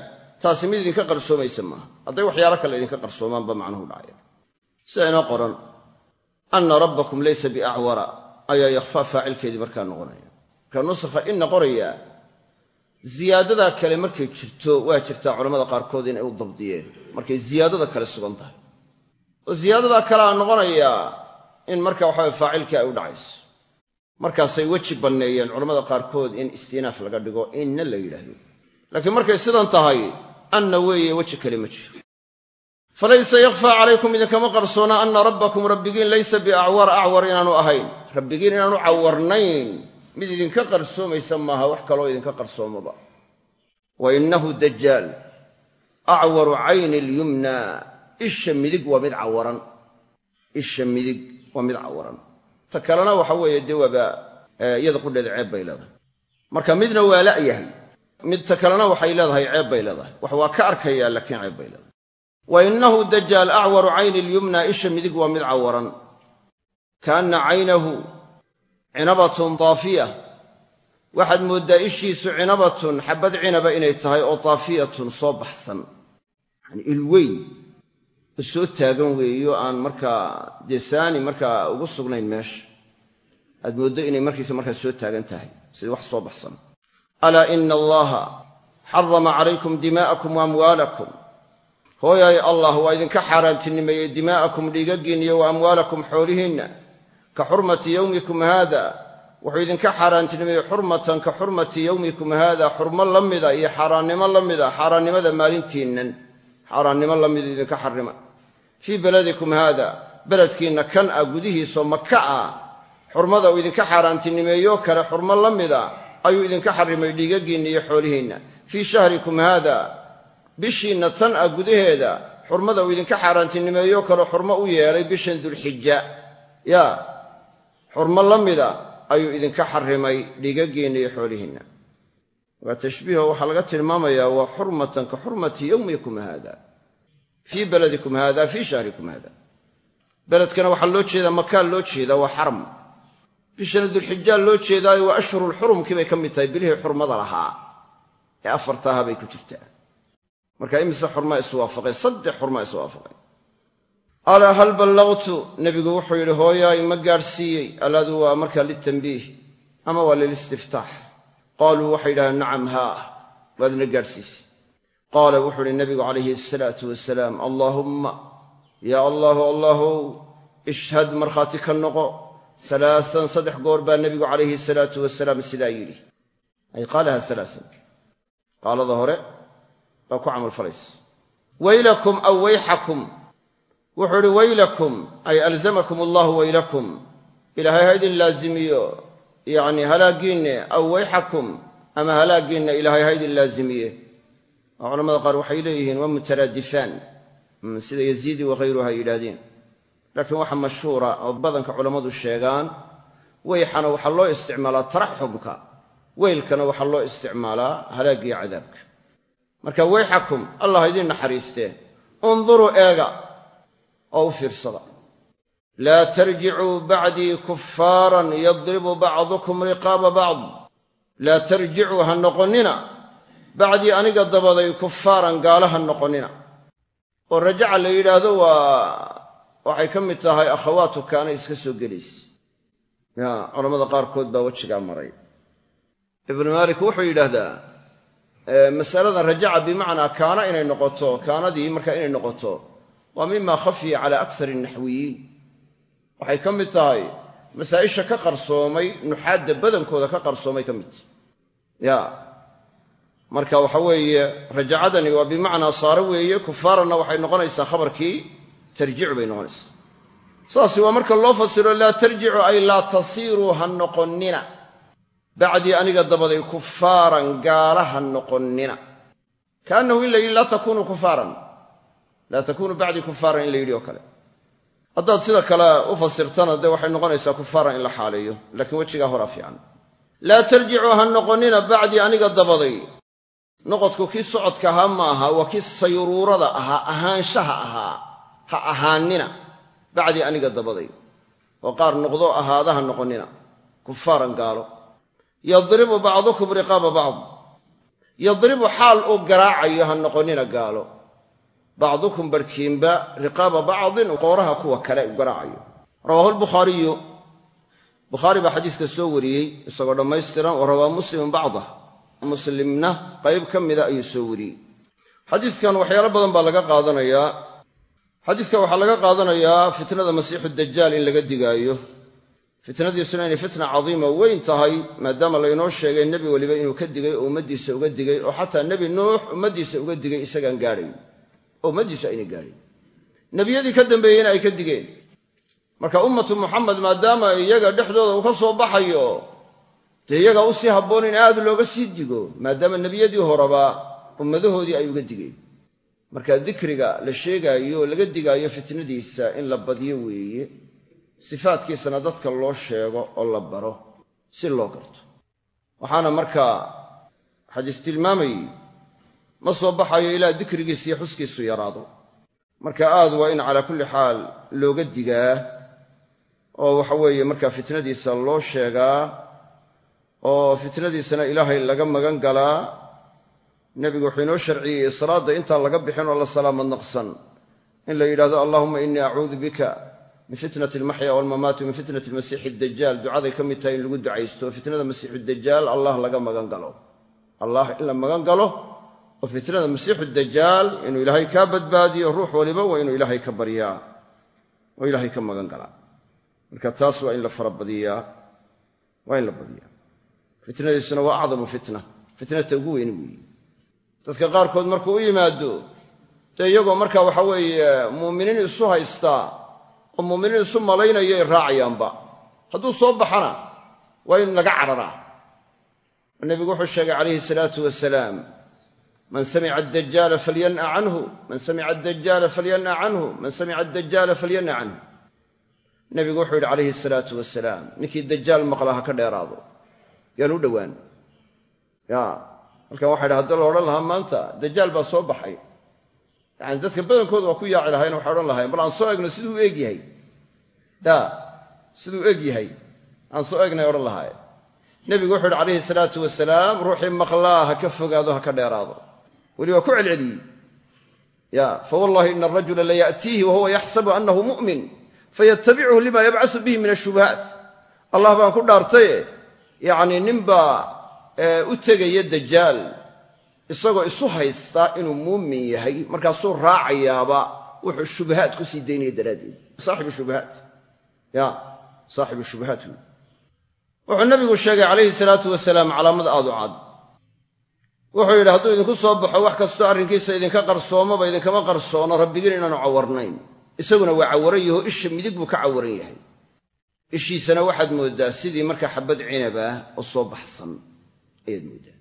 taasi mid idinka qarsoomaysa maaha hadday waxyaalo kale idinka qarsoomaanba macnuhu dhacaya. Sida inoo qoran anna rabbakum laysa biacwara ayaa yakhfaa faacilkeedii markaa noqonaya. Marka nusakha inna qoraya ziyaadadaa kale markay jirto waa jirtaa culamada qaarkood inay u dabdiyeen. Markay ziyaadada kale sugan tahay. Oo ziyaadadaa kalea noqonayaa in marka waxaway faacilkii ay u dhacayso. Markaasay weji banneeyeen culamada qaarkood in istinaaf laga dhigo inna la yidhaahdo. Laakiin markay sidan tahay anna weeye weji kale ma jiro. Falaysa yakhfaa calaykum idinkama qarsoona anna rabbakum rabbigiin laysa biacwar acwar inaanu ahayn. Rabbigiin inaanu cawarnayn mid idinka qarsoomaysa maaha wax kaloo idinka qarsoomaba wa innahu dajaal acwaru cayni alyumna isha midig waa mid cawaran. Isha midig waa mid cawaran. Ta kalena waxa weeye dee waaba iyada qudheeda ceeb bay leedahay. Marka midna waa la'yahay mid ta kalena waxay leedahay ceeb bay leedahay. Wax waa ka arkayaa laakiin ceeb bay leedahay. Wa innahu dajaal acwaru cayni lyumna isha midig waa mid cawaran. Kaanna caynahu cinabatun daafiya waxaad mooddaa ishiisu cinabatun xabbad cinaba inay tahay oo daafiyatun soo baxsan. Yani ilweyn oo soo taagan weeyo aan markaa dee markaa ugu sugnayn meesha. Aad mooddo inay markiisa markaa soo taagan tahay sida wax soo baxsan. Alaa ina allaha xarama calaykum dimaa'akum wa amwaalakum. Hooyaay allah waa idinka xaaraantinimeeyey dimaa'akum dhiigaggiinna iyo wa amwaalakum xoolihiinna ka xurmati yowmikum haada wuxuu idinka xaaraantinimeeyey xurmatan ka xurmati yowmikum haada xurmo la mida iyo xaaraannimo la mida xaaraannimada maalintiinnan xaaraannimo la midu idinka xarima fii beladikum haada beledkiinna kan ah gudihiisoo maka ah xurmada uu idinka xaaraantinimeeyo kale xurmo la mida ayuu idinka xarrimay dhiigaggiinna iyo xoolihiinna. Fii shahrikum haada bishiinna tan ah gudaheeda xurmada uu idinka xaaraantinimeeyo kale xurmo u yeelay bishan dulxija yaa xurmo la mida ayuu idinka xarrimay dhiigaggiinna iyo xoolihiinna. Waa tashbiiho waxaa laga tilmaamayaa waa xurmatan ka xurmati yowmikum haada fii beladikum haada fii shahrikum haada beledkana waxaa loo jeedaa makaan loo jeedaa waa xaram bishana dulxijaa loo jeedaayo waa ashhurulxurumkii bay ka mid tahay bilihii xurmada lahaa. Ee afartaaha bay ku jirtaa. Marka imise xurmaa iswaafaqay saddex xurmaa iswaafaqay alaa hal ballaqtu nebigu wuxuu yidhi hooyaay ma gaadhsiiyey. Alaadu waa markaa litanbiih ama waa lilistiftaax qaaluu waxay yidhahdeen nacam haa waadna gaadhsiisay qaala wuxuu idhi nebigu calayhi asalaatu wasalaam allaahumma yaa allaahu allaahow ishhad markhaati ka noqo. Alaasan saddex goor baa nebigu calayhi salaatu wasalaam sidaa yidhi. Ay qaalaha alaasan qaalada hore waa ku camalfalaysa. Waylakum aw wayxakum wuxuu idhi waylakum ay alzamakum allahu waylakum. Ilaahay ha ydin laazimiyo yacni halaaggiinne aw wayxakum ama halaaggiinna ilaahay ha ydin laazimiye. Oo culamada qaar waxay leeyihiin waa mutaraadifaan. Sida yaziidi wakhayruhu ay yidhaahdeen. Laakiin waxaa mashhuura oo badanka culammadu sheegaan weyxana waxaa loo isticmaalaa taraxumka weylkana waxaa loo isticmaalaa halaaggiyo cadaabka. Marka weyxakum allah idiin naxariistee unduruu eega oo u fiirsada laa tarjicuu bacdii kuffaaran yadribu bacdukum riqaaba bacd laa tarjicuu ha noqonnina bacdii aniga dabaday kuffaaran gaala ha noqonnina oo rajaca la yidhaahdo waa waxay ka mid tahay akhawaatu kaana iska soo gelaysa ya culammada qaarkood baa wejigaa maray ibnu maalik wuxuu yidhaahdaa masaladan rajaca bimacnaa kaana inay noqoto kaanadii markaa inay noqoto waa mima khafiya cala aksari naxwiyiin waxay ka mid tahay masaa'isha ka qarsoomay nuxaadda badankooda ka qarsoomay ka mid. Tahay ya. Marka waxa weeye rajacadani waa bimacnaa saare weeye kufaaranna waxay noqonaysaa khabarkii tarjicu bay noqonaysaa. Saasi waa marka loo fasiro laa tarjicu ay laa tasiiruu ha noqonnina. Bacdii aniga dabaday kufaaran gaala ha noqonnina. Kaannahu laa takunuu bacdii kufaaran in la yidhi oo kale. Haddaad sida kale u fasirtana dee waxay noqonaysaa kufaaran in la xaaleeyo laakiin wejigaa horaa fiican. Laa tarjicuu ha noqonnina bacdii aniga dabaday. Noqodku kii socodka ahaa ma aha waa kii sayruurada ahaa ahaanshaha ahaa ha ahaanina bacdii aniga dabaday. Oo qaar noqdo ahaada ha noqonnina kufaaran gaalo. Yadribu bacdukum riqaaba bacd. Yadribu xaal uu garaacayo ha noqonnina gaalo bacdukum barhkiinba riqaaba bacdin qooraha kuwa kale u garaacayo. Rawaahu lbukhaariyu bukhaari baa xadiiska soo wariyey isagoo dhammaystiran wa rawaa muslimun bacdah. Muslimna qayb ka mida ayuu soo wariyey. Xadiiskan waxyaalo badan baa laga qaadanayaa xadiiska waxaa laga qaadanayaa fitnada masiixu dajaal in laga digaayo. Fitnadiisuna inay fitna cadiima weyn tahay maadaama laynoo sheegay nebi weliba inuu ka digay oo ummaddiisa uga digay oo xataa nebi nuux ummaddiisa uga digay isagaan gaadhayn oo ummaddiisu aynay gaadhayn nebiyadii ka dambeeyeyna ay ka digeen. Marka ummatu muxamed maadaama iyaga dhexdooda uu ka soo baxayo dee iyaga u sii habboon in aad looga sii digo maadaama nebiyadii horeba ummadahoodii ay uga digeen. Marka dikriga la sheegaayo laga digaayo fitnadiisa in la badyo weeye sifaadkiisana dadka loo sheego oo la baro si loo garto. Waxaana markaa xadiis tilmaamayey ma soo baxayo ilaa dikrigiisa iyo xuskiisu yaraado. Marka aad waa in calaa kulli xaal looga digaa oo waxa weeye markaa fitnadiisa loo sheegaa oo fitnadiisana ilaahay laga magan galaa nebigu wuxuu inoo sharciyey salaadda intaan laga bixin oo la salaamad naqsan in la yidhahdo allahuma innii acuudu bika min fitnati almaxya walmamaati min fitnati almasiixi dajaal ducaday ka mid tahay in lagu ducaysto fitnada masiixu dajaal allah laga magan galo. In la magan galo oo fitnada masiixu dajaal inuu ilaahay kaa badbaadiyo ruux waliba waa inuu ilaahay ka baryaa oo ilaahay ka magan galaa marka taas waa in la farabadiyaa waa in la badiyaa. Fitnadiisuna waa acdamu fitna fitnata ugu weyni weeye dadka qaarkood markuu u yimaado dee iyagoo marka waxa weeye muuminiin isu haystaa oo muuminiin isu malaynayay raacayaanba. Hadduu soo baxana waa in laga cararaa nebigu wuxuu sheegay calayhi salaatu wasalaam man samica adajaala falyan'a canhu man samica adajaala falyan'a canhu man samica adajaala falyan'a canhu nebigu wuxuu yidhi calayhi salaatu wasalaam ninkii dajaal maqla ha ka dheeraado. Yaan u dhowaan. Ya. Markan waxa yidhi haddii la odhan lahaa maanta dajaal baa soo baxay. Yani dadka badankooda waa ku yaaci lahayn waxay odhan lahayn bal aan soo egno siduu u eg yahay. Ya. Siduu eg yahay. Aan soo egnay odhan lahaay. Nebigu wuxuu yidhi calayhi fogaado ha dheeraado weli waa ku celceliyey ya fawallahi ina arajula laya'tiihi wahuwa yaxsabu annahu mu'min fayatabichu lima yabcasu bihi min ashubahaat allah baan ku dhaartaye yacnii ninbaa u tegaya dajaal isagoo isu haysta inuu muumin yahay markaasuu raacayaaba wuxuu shubahaat ku sii daynaya daraaddeed saaxibu shubahaat ya saaxibu shubahaat wuxuu nabigu sheegay calayhi salaatu wasalaam calaamad wuxuu yidhi hadduu idinku soo baxo wax kastoo arrinkiisa idinka qarsoomaba idinkama qarsoono rabbigiin inaanu cawarnayn. Isaguna waa cawaran yaho isha midig buu ka cawaran yahay. Ishiisana waxaad mooddaa sidii markaa xabad cinab ah oo soo baxsan ayaad mooddaa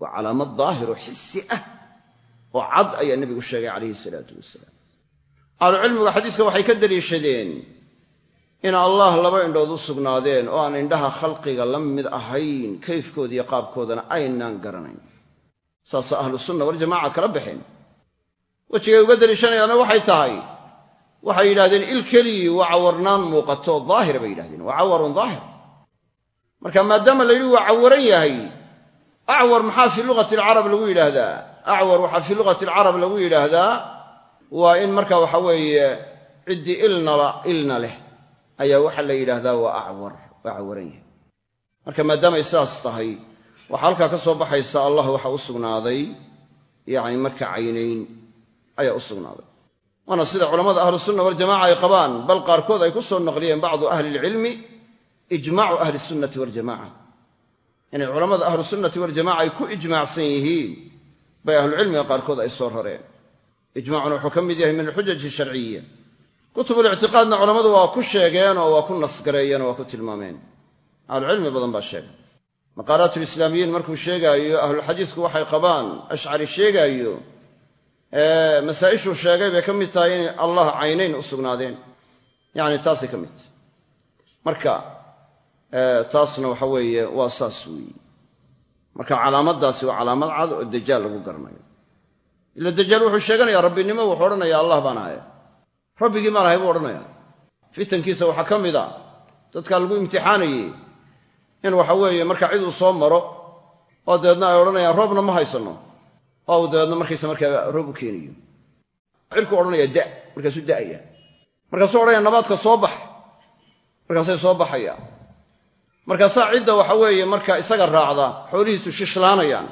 waa calaamad daahiro xisi ah oo cad ayaa nebigu sheegay calayhi salaatu wasalaam. Ahlucilmigu xadiiska waxay ka daliishadeen in allah laba indhood u sugnaadeen oo aan indhaha khalqiga la mid ahayn kayfkooda iyo qaabkoodana aynaan garanayn saasa ahlu sunna waljamaca kala baxeen wejigay uga daliishanayaana waxay tahay waxay yidhahdeen il keligii waa cawarnaan muuqato daahira bay yidhahdeen waa cawarun daahir. Marka maadaama la yidhi waa cawaran yahay acwar maxaa fii luqati alcarab lagu yidhaahdaa? Acwar waxaa fii luqati alcarab lagu yidhaahdaa waa in marka waxa weeye ciddii ilnala ilna leh ayaa waxaa la yidhaahdaa waa acwar waa cawaran yahay. Marka maadaamay sidaas tahay waxaa halkaa ka soo baxaysa allah waxa u sugnaaday yacni marka caynayn ayaa u sugnaaday. Waana sida culammada ahlusunna waljamaca ay qabaan bal qaarkood ay ku soo naqliyeen bacdu ahli ilcilmi ijmaacu ahli sunnati waljamaca inay culammada ahlusunnati waljamaca ay ku ijmaacsan yihiin bay ahlucilmiga qaarkood ay soo rareen. Ijmaacuna wuxuu ka mid yahay min alxujaji sharciya kutubulictiqaadna culammadu waa ku sheegeen oo waa ku nasgareeyeen oo waa ku tilmaameen. Ahlucilmi badan baa sheegay maqaalaatulislaamiyiin markuu sheegaayo ahlulxadiisku waxay qabaan ashcari sheegaayo masaa'ishuu sheegay bay ka mid tahay inay allah caynayn u sugnaadeen. Yacni taasay ka mid tahay. Marka taasna waxa weeye waa saas weeye. Marka calaamaddaasi waa calaamad cad oo dajaal lagu garanayo. Ila dajaal wuxuu sheeganayaa rabbinimo wuxuu odhanayaa allah baan ahay. Rabbigii baan ahay buu odhanayaa. Fitankiisa waxaa ka mid a dadkaa lagu imtixaanayey in waxa weeye marka cid uu soo maro oo dabeedna ay odhanayaan roobna ma haysanno. Oo uu dabeedna markaysa markaa roob u keenayo. Cirkuu odhanaya da markaasuu da'aya markaasuu odhanaya nabaadka soo bax. Markaasay soo baxayaan. Markaasaa cidda waxa weeye marka isaga raacda xoolihiisu shishlaanayaan.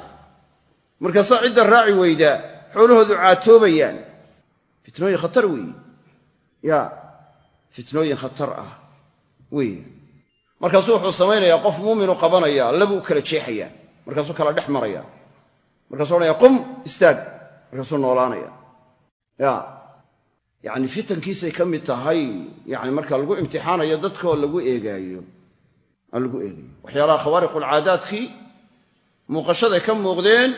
Markaasaa cidda raaci weydaa xoolahoodu caatoobayaan. Fitnooyin khatar weeye. Ya fitnooyin khatar ah weeye markaasuu wuxuu samaynayaa qof muuminu qabanaya labuu kala jeexayaa markaasuu kala dhex maraya markaasuu odhanaya qum istaag. Markaasuu noolaanaya. Ya yacni fitankiisay ka mid tahay yacni marka lagu imtixaanayo dadkoo lagu eegaayo aan lagu eegayo waxyaalaha khawaariqulcaadaadkii muuqashaday ka muuqdeen.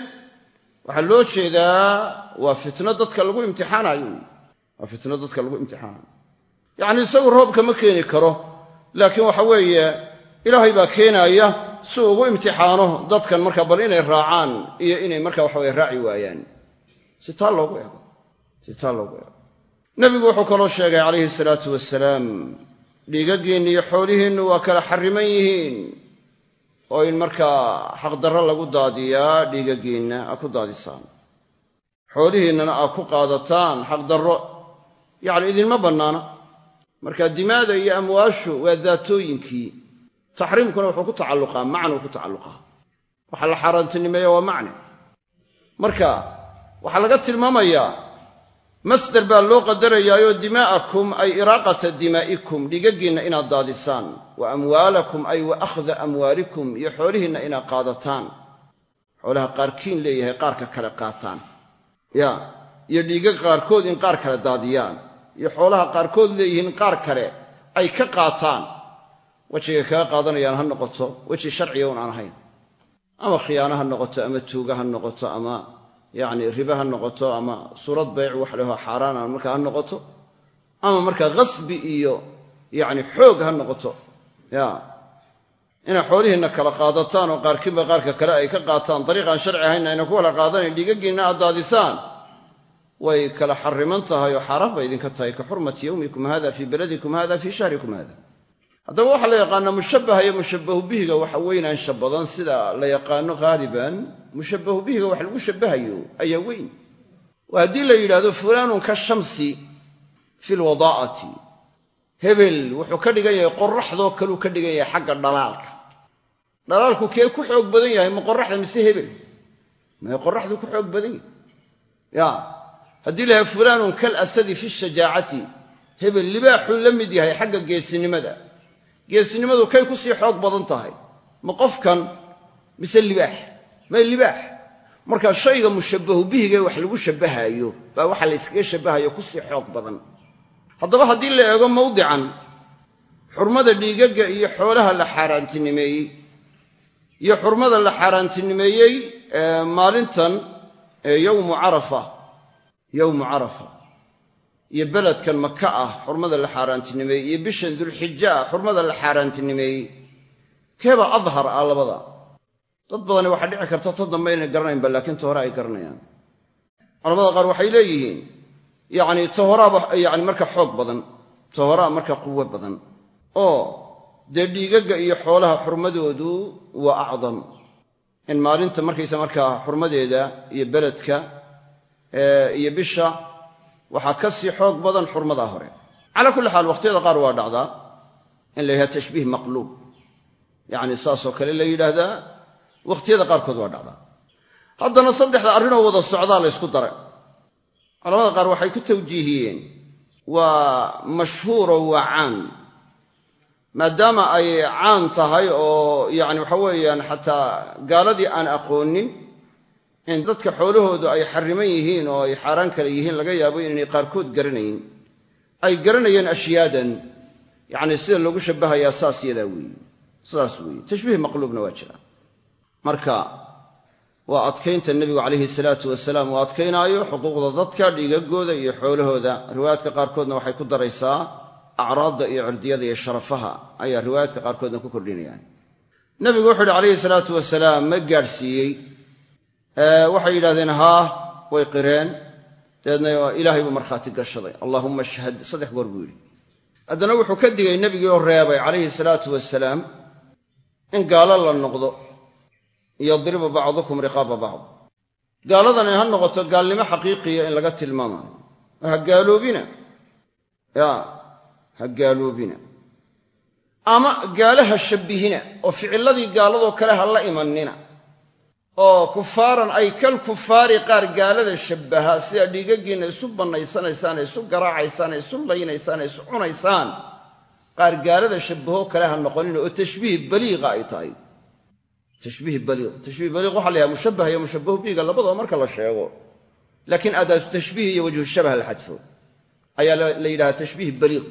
Waxaa loo jeedaa waa fitno dadka lagu imtixaanayo. Waa fitno dadka lagu imtixaanayo. Yacni isagu roobka ma keeni karo laakiin waxa weeye ilaahay baa keenaaya si uu ugu imtixaano dadkan markaa bal inay raacaan iyo inay marka waxa weye raaci waayaan. Si taa loogu ego si taa loogu ego nebigu wuxuu kaloo sheegay calayhi salaatu wasalaam dhiigaggiinna iyo xoolihiinnu waa kala xarriman yihiin. Oo in markaa xaqdarro lagu daadiyaa dhiigaggiinna aa ku daadisaan. Xoolihiinnana aa ku qaadataan xaqdarro yacni idinma bannaana marka dimaada iyo amwaashu waa daatooyinkii. Taxriimkuna wuxuu ku tacalluqaa macnuu ku tacalluqaa. Waxa la xaaraantinimeeya waa macne. Marka waxaa laga tilmaamayaa masder baa loo qadarayaayo dimaa'akum ay iraaqata dimaa'ikum dhigaggiinna inaad daadisaan wa amwaalakum ay wa akhda amwaalikum iyo xoolihiinna inaad qaadataan. Xoolaha qaarkiin leeyahay qaarka kale qaataan. Ya iyo dhiigag qaarkood in qaar kale daadiyaan iyo xoolaha qaarkood leeyihiin qaar kale ay ka qaataan. Wejigay kaga qaadanayaan ha noqoto weji sharciga un aan ahayn. Ama khiyaano ha noqoto ama tuuga ha noqoto ama yacni ribe ha noqoto ama suurad bayc wax leho xaaraana markaa ha noqoto ama markaa khasbi iyo yacni xoog ha noqoto. Ya inay xoolihiinna kala qaadataan oo qaarkiinba qaarka kale ay ka qaataan dariiqaan sharci ahaynna ayna ku wala qaadanayn dhiigaggiinna aad way kala xariman tahay oo xaaraan bay idinka tahay ka xurmati yowmikum hada fii beladikum hada fii shahrikum hada haddaba waxaa la yaqaanaa mushabbaha iyo mushabbahu bihiga waxa weynaansha badan sida la yaqaano haaliban mushabbahu bihiga wax lagu shabbahayo ayaa weyn. Waa haddii la yidhahdo fulaanun ka shamsi fi lwadaa'ati hebel wuxuu ka dhigan yahay qoraxdoo kaluu ka dhigan yahay xagga dhalaalka. Dhalaalku kee ku xoog badan yahay ma qoraxda mise hebel? Mae qoraxdu ku xoog badan yahay? Ya haddii la yahay fulaanun kal asadi fi shajaacati. Hebel libaaxuu la mid yahay xagga geesinimada. Geesinimadu kay ku sii xoog badan tahay. Ma qofkan mise libaax? May libaax? Marka shayga mushabbahu bihigae wax lagu shabbahaayo baa waxa la yskaga shabbahayo ku sii xoog badan. Haddaba haddii la eego mawdican xurmada dhiigagga iyo xoolaha la xaaraantinimeeyey iyo xurmada la xaaraantinimeeyey maalintan yowmu carafa yowmu carafa iyo beledkan maka ah xurmada la xaaraantinimeeyey iyo bishan dulxija ah xurmada la xaaraantinimeeyey. Keebaa adhar ah labada. Dad badani waxaa dhici karta ta dambe inay garanaynba laakiin ta hore ay garanayaan. Culamada qaar waxay leeyihiin yacni ta yani marka xoog badan ta horaa marka quwo badan oo dee dhiigagga iyo xoolaha xurmadoodu waa acdam. In maalinta markaysa markaa xurmadeeda iyo beledka iyo bisha waxaa ka sii xoog badan xurmadaa hore. Calaa kulli xaal wakhtiyada qaar waa dhacdaa in la yidhahda tashbiih maqluub. Yacni saasoo kale la yidhaahdaa wakhtiyada qaarkood waa dhacdaa haddana saddexda arrinoo wada socdaa la ysku daray. Culamada qaar waxay ku tawjiihiyeen waa mashhuuro waa caan. Maadaama ay caan tahay oo yacni waxa weeyaan xataa gaaladii aan aqoonin in dadka xoolahoodu ay xarriman yihiin oo ay xaaraan kale yihiin laga yaabo inaynay qaarkood garanayn. Ay garanayeen ashyaadan yacni sida loogu shabbahayaa saas yadaa weeye sidaas weeye tashbiih maqluubna waa jira. Marka waa adkaynta nebigu calayhi salaatu wasalaam uu adkaynaayo xuquuqda dadka dhiigagooda iyo xoolahooda. Riwaayaadka qaarkoodna waxay ku daraysaa acraadda iyo cirdiyada iyo sharafaha ayaa riwaayaadka qaarkoodna ku kordhinayaan. Nebigu wuxu uhi calayhi salaatu wasalaam ma gaadhsiiyey waxay yidhahdeen haa way qireen. Dabeedna ilaahay buu markhaati gashaday. Allaahumma ashhad saddex goor buu yidhi. Haddana wuxuu ka digay nebigii oo reebay calayhi salaatu wasalaam in gaalo la noqdo yadribu bacdukum riqaaba bacd. Gaaladan ha noqoto gaalnimo xaqiiqiya in laga tilmaamayo. Ha gaaloobina. Ya ha gaaloobina. Ama gaalo ha shabbihina oo ficilladii gaaladoo kale ha la imanina oo kufaaran ay kal kufaari qaar gaalada shabbaha sida dhiigaggiinna isu bannaysanaysaan isu garaacaysaan ee isu laynaysaan isu cunaysaan qaar gaalada shabbahoo kale ha noqonina oo tashbiih baliiqa ay tahay. Tashbiih baliiq tashbiih baliiq waxa la mushabbah iyo mushabbahu bihiga labadaba marka la sheego. Laakiin adaatu tashbiih iyo wajhu shabah la xadfo. Ayaa la yidhahaa tashbiih baliiq.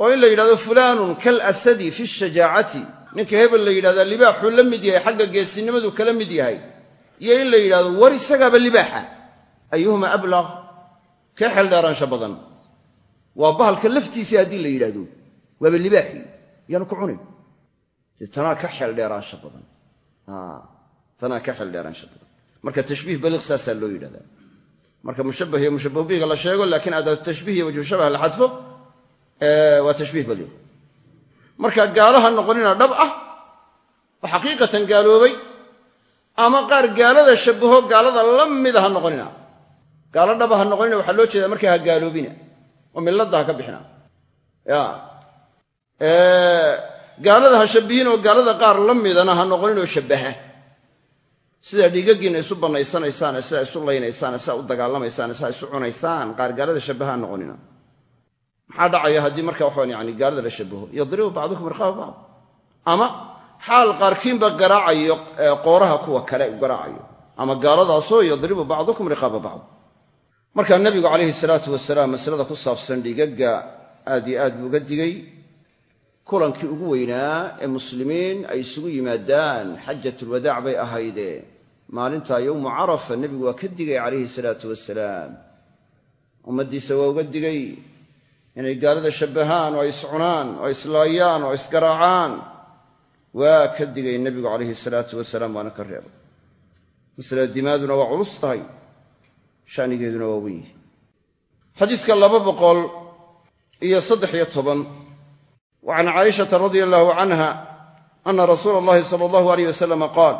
Oo in la yidhahdo fulaanun kal asadi fi shajaacati ninka hebel la yidhahdaa libaaxuu la mid yahay xagga geesinimadu kala mid yahay. Iyo in la yidhahdo war isagaaba libaaxa. Ayuhuma ablaq kee xeeldheeraansha badan. Waa bahalka laftiisii haddii la yidhaahdo waaba libaaxii yaanu ku cunin. Tanaa ka xeel dheeraansha badan? Tanaa ka xeel dheeraansha badan. Marka tashbiih baliiq saasaa loo yidhahdaa. Marka mushabbah iyo mushabbahu bihiga la sheego laakiin adaatu tashbiih iyo wajhu la xadfo waa tashbiih baliiq marka gaalaha noqonina dhab ah oo xaqiiqatan gaaloobay ama qaar gaalada shabbaho gaalada la mida ha noqonina. Gaalo dhaba ha noqonina waxaa loo jeedaa markaa ha gaaloobina oo milladda ha ka bixina. Gaalada ha shabbihin oo gaalada qaar la midana ha noqonin oo shabbaha. Sidaa dhiigaggiinna isu bannaysanaysaan sidaa isu laynaysaan sidaa u dagaalamaysaan sidaa isu cunaysaan qaar gaalada shabbaha ha noqonina maxaa dhacaya haddii marka waxaan yani gaalada la shabbaho yadribu bacdukum riqaaba bacd. Ama xaal qaarkiinba garaacayo qooraha kuwa kale u garaacayo. Ama gaaladaasoo yadribu bacdukum riqaaba bacd. Markaa nebigu calayhi salaatu wasalaam masalada ku saabsan dhiigagga aad iyo aad buu uga digay. Kulankii ugu weynaa ee muslimiin ay isugu yimaadaan xajatulwadaac bay ahaydee maalintaa yowmu carafa nebigu waa ka digay calayhi salaatu wasalaam ummaddiisa waa uga digay inay gaalada shabbahaan oo ay iscunaan oo islaayaan oo isgaraacaan. Waa ka digay nebigu calayhi salaatu wasalaam waana ka reebay masalada dimaaduna waa culus tahay shanigeeduna waa weyn. Yihi xadiidka laba boqol iyo saddex iyo toban wa can caayishata radia allahu canha ana rasuula allahi sala allahu aleyh wasalama qaal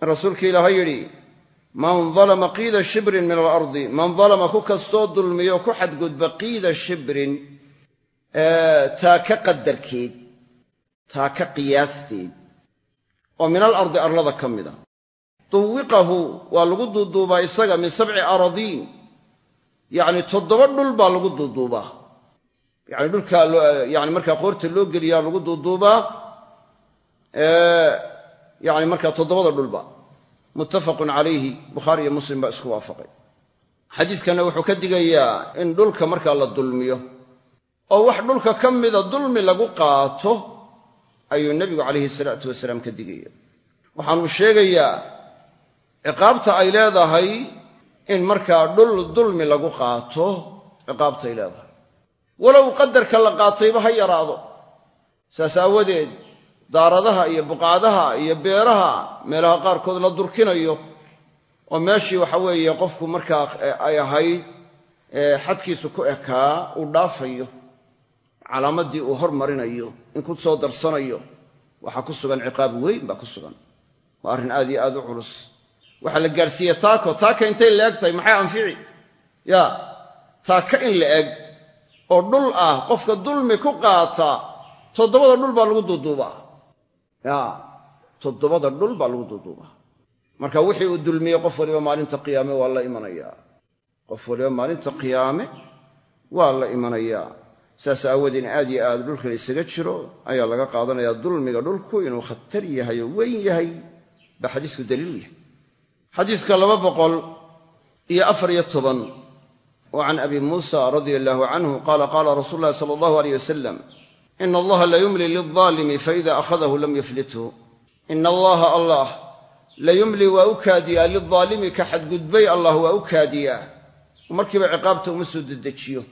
in rasuulka ilaahay yidhi man dalama qiida shibrin min alardi man dalama ku kastoo dulmiyo ku xadgudba qiida shibrin taaka qadarkeed taaka qiyaasteed. Oo min alardi arlada ka mida. Duwiqahu waa lagu duuduubaa isaga min sabci aradiin yacni toddoba dhul baa lagu duuduubaa. Yacni dhulkaa yani markaa qoorta loo geliyaa lagu duuduubaa yani markaa toddobada dhulba muttafaqun calayhi bukhaari iyo muslim baa isku waafaqay. Xadiidkanna wuxuu ka digayaa in dhulka markaa la dulmiyo oo wax dhulka ka mida dulmi lagu qaato ayuu nebigu calayhi salaatu wasalaam ka digaya waxaanuu sheegayaa ciqaabta ay leedahay in markaa dhul dulmi lagu qaato ciqaabta ay leedahay. Walow qadarka la qaatayba ha yaraado. Saas aawadeed daaradaha iyo buqacdaha iyo beeraha meelaha qaarkood la durkinayo oo meeshii waxa weeye qofku markaa ay ahayd xadkiisu ku ekaa uu dhaafayo calaamaddii uu hormarinayo in ku soo darsanayo waxaa ku sugan ciqaab weyn baa ku sugan. Waa arrin aad iyo aad u culus. Waxaa la gaadhsiiye taako taaka intay la eg tahay maxay anfici? Ya taaka in la eg oo dhul ah qofka dulmi ku qaata toddobada dhul baa lagu duuduubaa toddobada dhul baa lagu duuduubaa marka wixii uu dulmiyey qof waliba maalinta qiyaame waa la imanayaa. Qof waliba maalinta qiyaame waa la imanayaa. Saas aawoodee in aad iyo aad dhulkan isaga jiro ayaa laga qaadanayaa dulmiga dhulku inuu khatar yahay oo weyn yahay. Baa xadiisku daliilu yahay. Xadiiska laba boqol iyo afar iyo toban wa can abi muusa radia allahu canhu qaala qaala rasuulu llahi sala allahu aleyh wasalam ina allaha la yumli lildaalimi faida akhadahu lam yuflithu ina allaha allah la yumli waa u kaadiyaa lildaalimi ka xadgudbay allah waa u kaadiyaa markiiba ciqaabta uma soo dedejiyo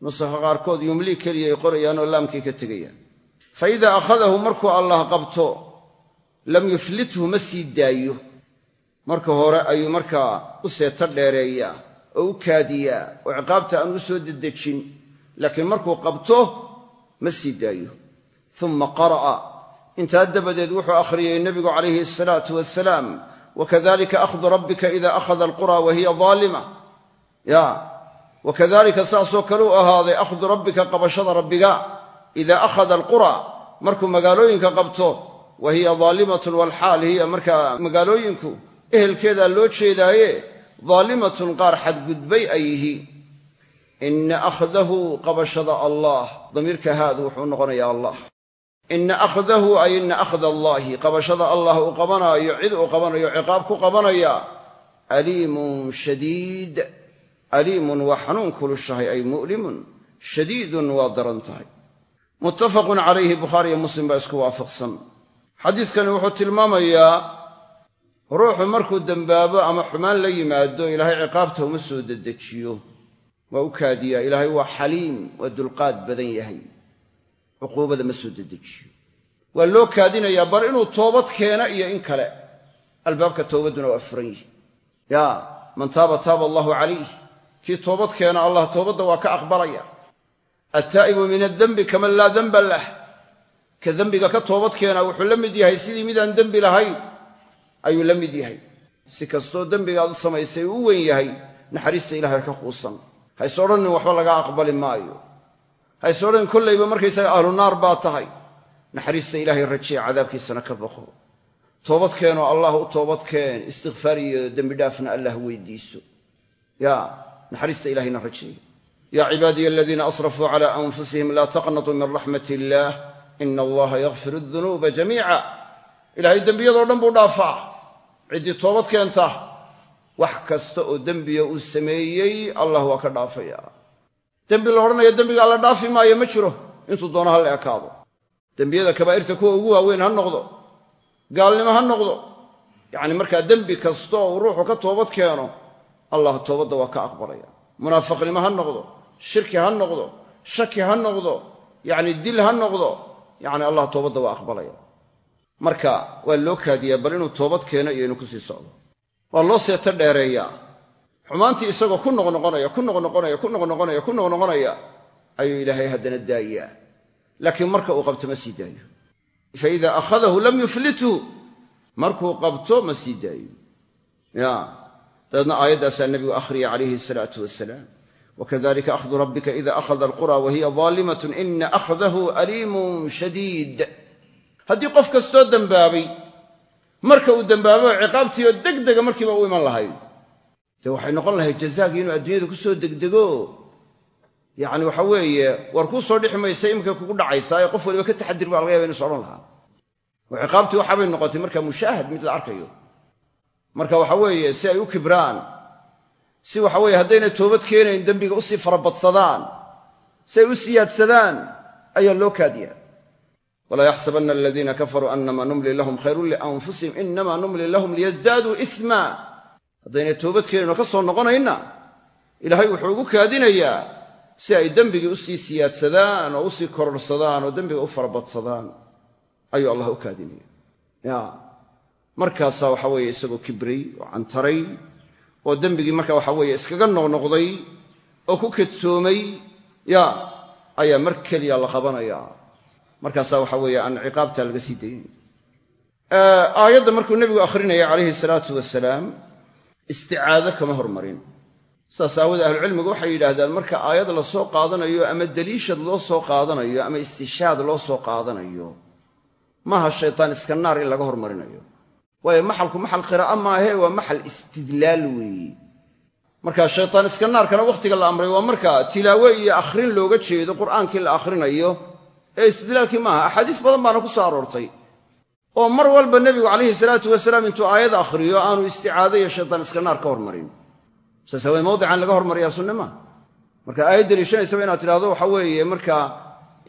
nusakha qaarkood yumlii keliya ay qorayaan oo laamkay ka tegayaan fa idaa akhadahu markuu allah qabto lam yuflithu ma sii daayo marka hore ayuu markaa u seeto dheereeyaa oo u kaadiyaa oo ciqaabta aan u dedejin laakiin markuu qabto ma sii daayo. Uma qara'a. Intaa dabadeed wuxuu akhriyey nebigu calayhi asalaatu wasalaam wakadalika akhdu rabbika ida akhada alqura wa hiya daalima ya. Wakadalika saasoo kale u ahaaday akhdu rabbika qabashada rabbiga ida akhada alqura. Markuu magaalooyinka qabto wa hiya daalimatun walxaal hiya markaa magaalooyinku ehelkeedaa loo jeedaaye daalimatun qaar xadgudbay ay yihiin ina akhdahu qabashada allah. Damiirka haadu wuxuu noqonayaa allah. Ina akhdahu ay ina akhda allaahi qabashada allah uu qabanaayo cid uu qabanayo ciqaab ku qabanaya aliimun shadiid. Aliimun waa xanuun kulushahay ay mu'limun. Shadiidun waa daran tahay. Muttafaqun calayhi bukhaariyo muslim baa isku waafaqsan. Xadiidkani wuxuu tilmaamayaa ruuxu markuu dembaabo ama xumaan la yimaado ilaahay ciqaabta uma soo dedejiyo waa u kaadiyaa. Ilaahay waa xaliim waa dulqaad badan yahay. Cuquubada ma soo dedejiyo. Waa loo kaadinayaa bar inuu toobad keena iyo in kale. Albaabka towbadduna waa furan yihi ya man taaba taaba allahu calayh kii toobad keena allah toobadda waa ka aqbalaya. Attaa'ibu min addenbi kaman laa denba lah. Ka dembiga ka toobad keena wuxuu la mid yahay. Sidii midaan dembi lahayn ayuu la mid yahay. Si kastoo dembigaad u samaysay uu u weyn yahay naxariista ilahay ka quusan hays odhanin waxba laga aqbali maayo. Hays odhanin kollayba markaysaga ahlu naar baa tahay. Naxariista ilaahay rajiya cadaabkiisana ka baqo. Toobad keenoo allah u toobad keen. Istikfaar iyo dembidhaafna allah weydiiso. Ya naxariista ilahayna rajiya yaa cibaadiya aladiina asrafuu cala anfusihim laa taqnatuu min raxmat illaah ina allaha yakfiru dunuuba jamiica. Ilaahay dembiyadoo dhan buu dhaafaa. Ciddii toobad keenta wax kasta oo dembiya uu sameeyey allah waa ka dhaafaya. Dembi la odhanayo dembigaa la dhaafi maayo ma jiro. Intuu doono ha ekaado. Dembiyada kabaa'irta kuwa ugu waaweyn ha noqdo. Gaalnimo ha noqdo. Yacni markaa dembi kasta oo uu ruuxu ka toobad keeno allah toobadda waa ka aqbalaya. Munaafiqnimo ha noqdo. Shirki ha noqdo. Shaki ha noqdo. Yacni dil ha noqdo. Yacni allah toobadda waa aqbalaya. Marka waa loo kaadiyaa bal inuu toobad keeno iyo inuu ku sii socdo waa loo seeto dheereeyaa xumaantii isagoo ku noqnoqonaya ku noqnoqonaya ku noqnoqonaya ku noqnoqonaya ayuu ilaahay haddana daayaa. Laakiin marka uu qabto ma sii daayo. Fa idaa akhadahu lam yuflithu markuu qabto ma sii daayo. Ya dabeedna aayaddaasaa nebigu akhriyay calayhi asalaatu wasalaam wakadalika akhdu rabbika ida akhada alqura wa hiya daalimatun ina akhdahu aliimun shadiid. Haddii qof kastoo dembaabay marka uu dembaabo ciqaabtiioo degdega markiiba u iman lahayd dee waxay noqon lahayd jazaagii inuu adduunyada ku soo degdego? Yacni waxa weeye war kuu soo dhixi maysa iminka kugu dhacaysaa ee qof waliba ka taxadir baa laga yaba inu is odhan lahaa. Oo ciqaabtii waxaabay noqotay marka mushaahad mid la arkayo. Marka waxa weeye si ay u kibraan si waxa weeye haddaynay toobad keenayn dembiga u sii farabadsadaan si ay u siyaadsadaan ayaa loo kaadiyaa walaa yaxsabanna aladiina kafaruu anama numli lahum khayrun lianfusihim inama numli lahum liyasdaaduu isma haddaynay toobad keenayn oo ka soo noqonayna ilaahay wuxuu ugu kaadinayaa si ay dembigii u sii siyaadsadaan oo u sii kororsadaan oo dembiga u farabadsadaan ayuu allah u kaadinaya ya markaasaa waxa weeye isagoo kibray oo cantaray oo dembigii marka waxa weeye iskaga noqnoqday oo ku kadsoomay ya ayaa mar keliya la qabanaya markaasaa waxa weeye aan ciqaabta laga sii daynay aayadda markuu nebigu akhrinaya calayhi salaatu wasalaam isticaado kama hormarin. Saas aawoodee ahlucilmigu waxay yidhaahdaan marka aayad la soo qaadanayo ama deliishad loo soo qaadanayo ama istishaad loo soo qaadanayo maaha shaytaan iska naar in laga hormarinayo. Waayo maxalku maxal qiraa'a maahe waa maxal istidlaal weeye marka shaytaan iska naarkana wakhtiga la amray waa marka tilaawe iyo akhrin looga jeedo qur'aankii la akhrinayo ee istidlaalkii maaha. Axaadiis badan baana ku soo aroortay. Oo mar walba nebigu calayhi salaatu wasalaam intuu aayad akhriyo aanu isticaado iyo shaytaan iska naar ka hormarin. Saas hawee mawdican laga hormariyaa sunne maa marka aayad deliishanaysaba inaad tidhahdo waxa weeye marka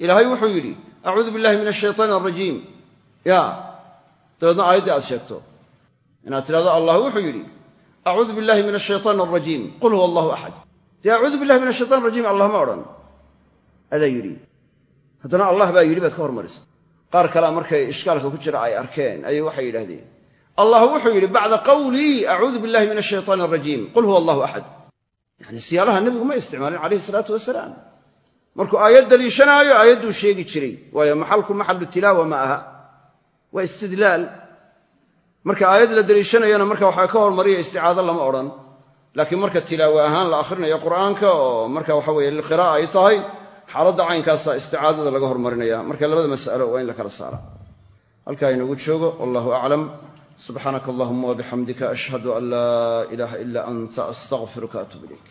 ilaahay wuxuu yidhi acuudu billahi min ashaytaan alrajiim ya dabeedna aayaddii aad sheegto. Inaad tidhahdo allah wuxuu yidhi acuudu billahi min ashaytaan alrajiim qul huwa allahu axad dee acuudu billahi min ashaytaan arajiim allah ma odhan. Adaa yidhi haddana allah baa yidhi baad ka hormarisa qaar kalea markay ishkaalka ku jira ay arkeen ayay waxay yidhahdeen allah wuxuu yidhi bacda qawlii acuudu billahi min ashaytaan alrajiim qul huwa allahu axad yani siyaalaha nebigu ma isticmaalin calayhi salaatu wasalaam. Markuu aayad daliishanaayo aayadduu sheegi jiray. Waayo maxalku maxalu tilaawa ma aha. Waa istidlaal. Marka aayad la deliishanayana marka waxaa ka hormariya isticaado lama odhan. Laakiin marka tilaawe ahaan la akhrinayo qur'aanka oo marka waxa weye lilqiraa'a ay tahay xaaladda caynkaasa isticaadada laga hormarinaya marka labada mas'alo waa in la kala saara. Halkaa inoogu joogo wallahu aclam subxaanaka allahuma wabixamdika ashhadu an laa ilaaha ila anta astaqfiruka atub ilayk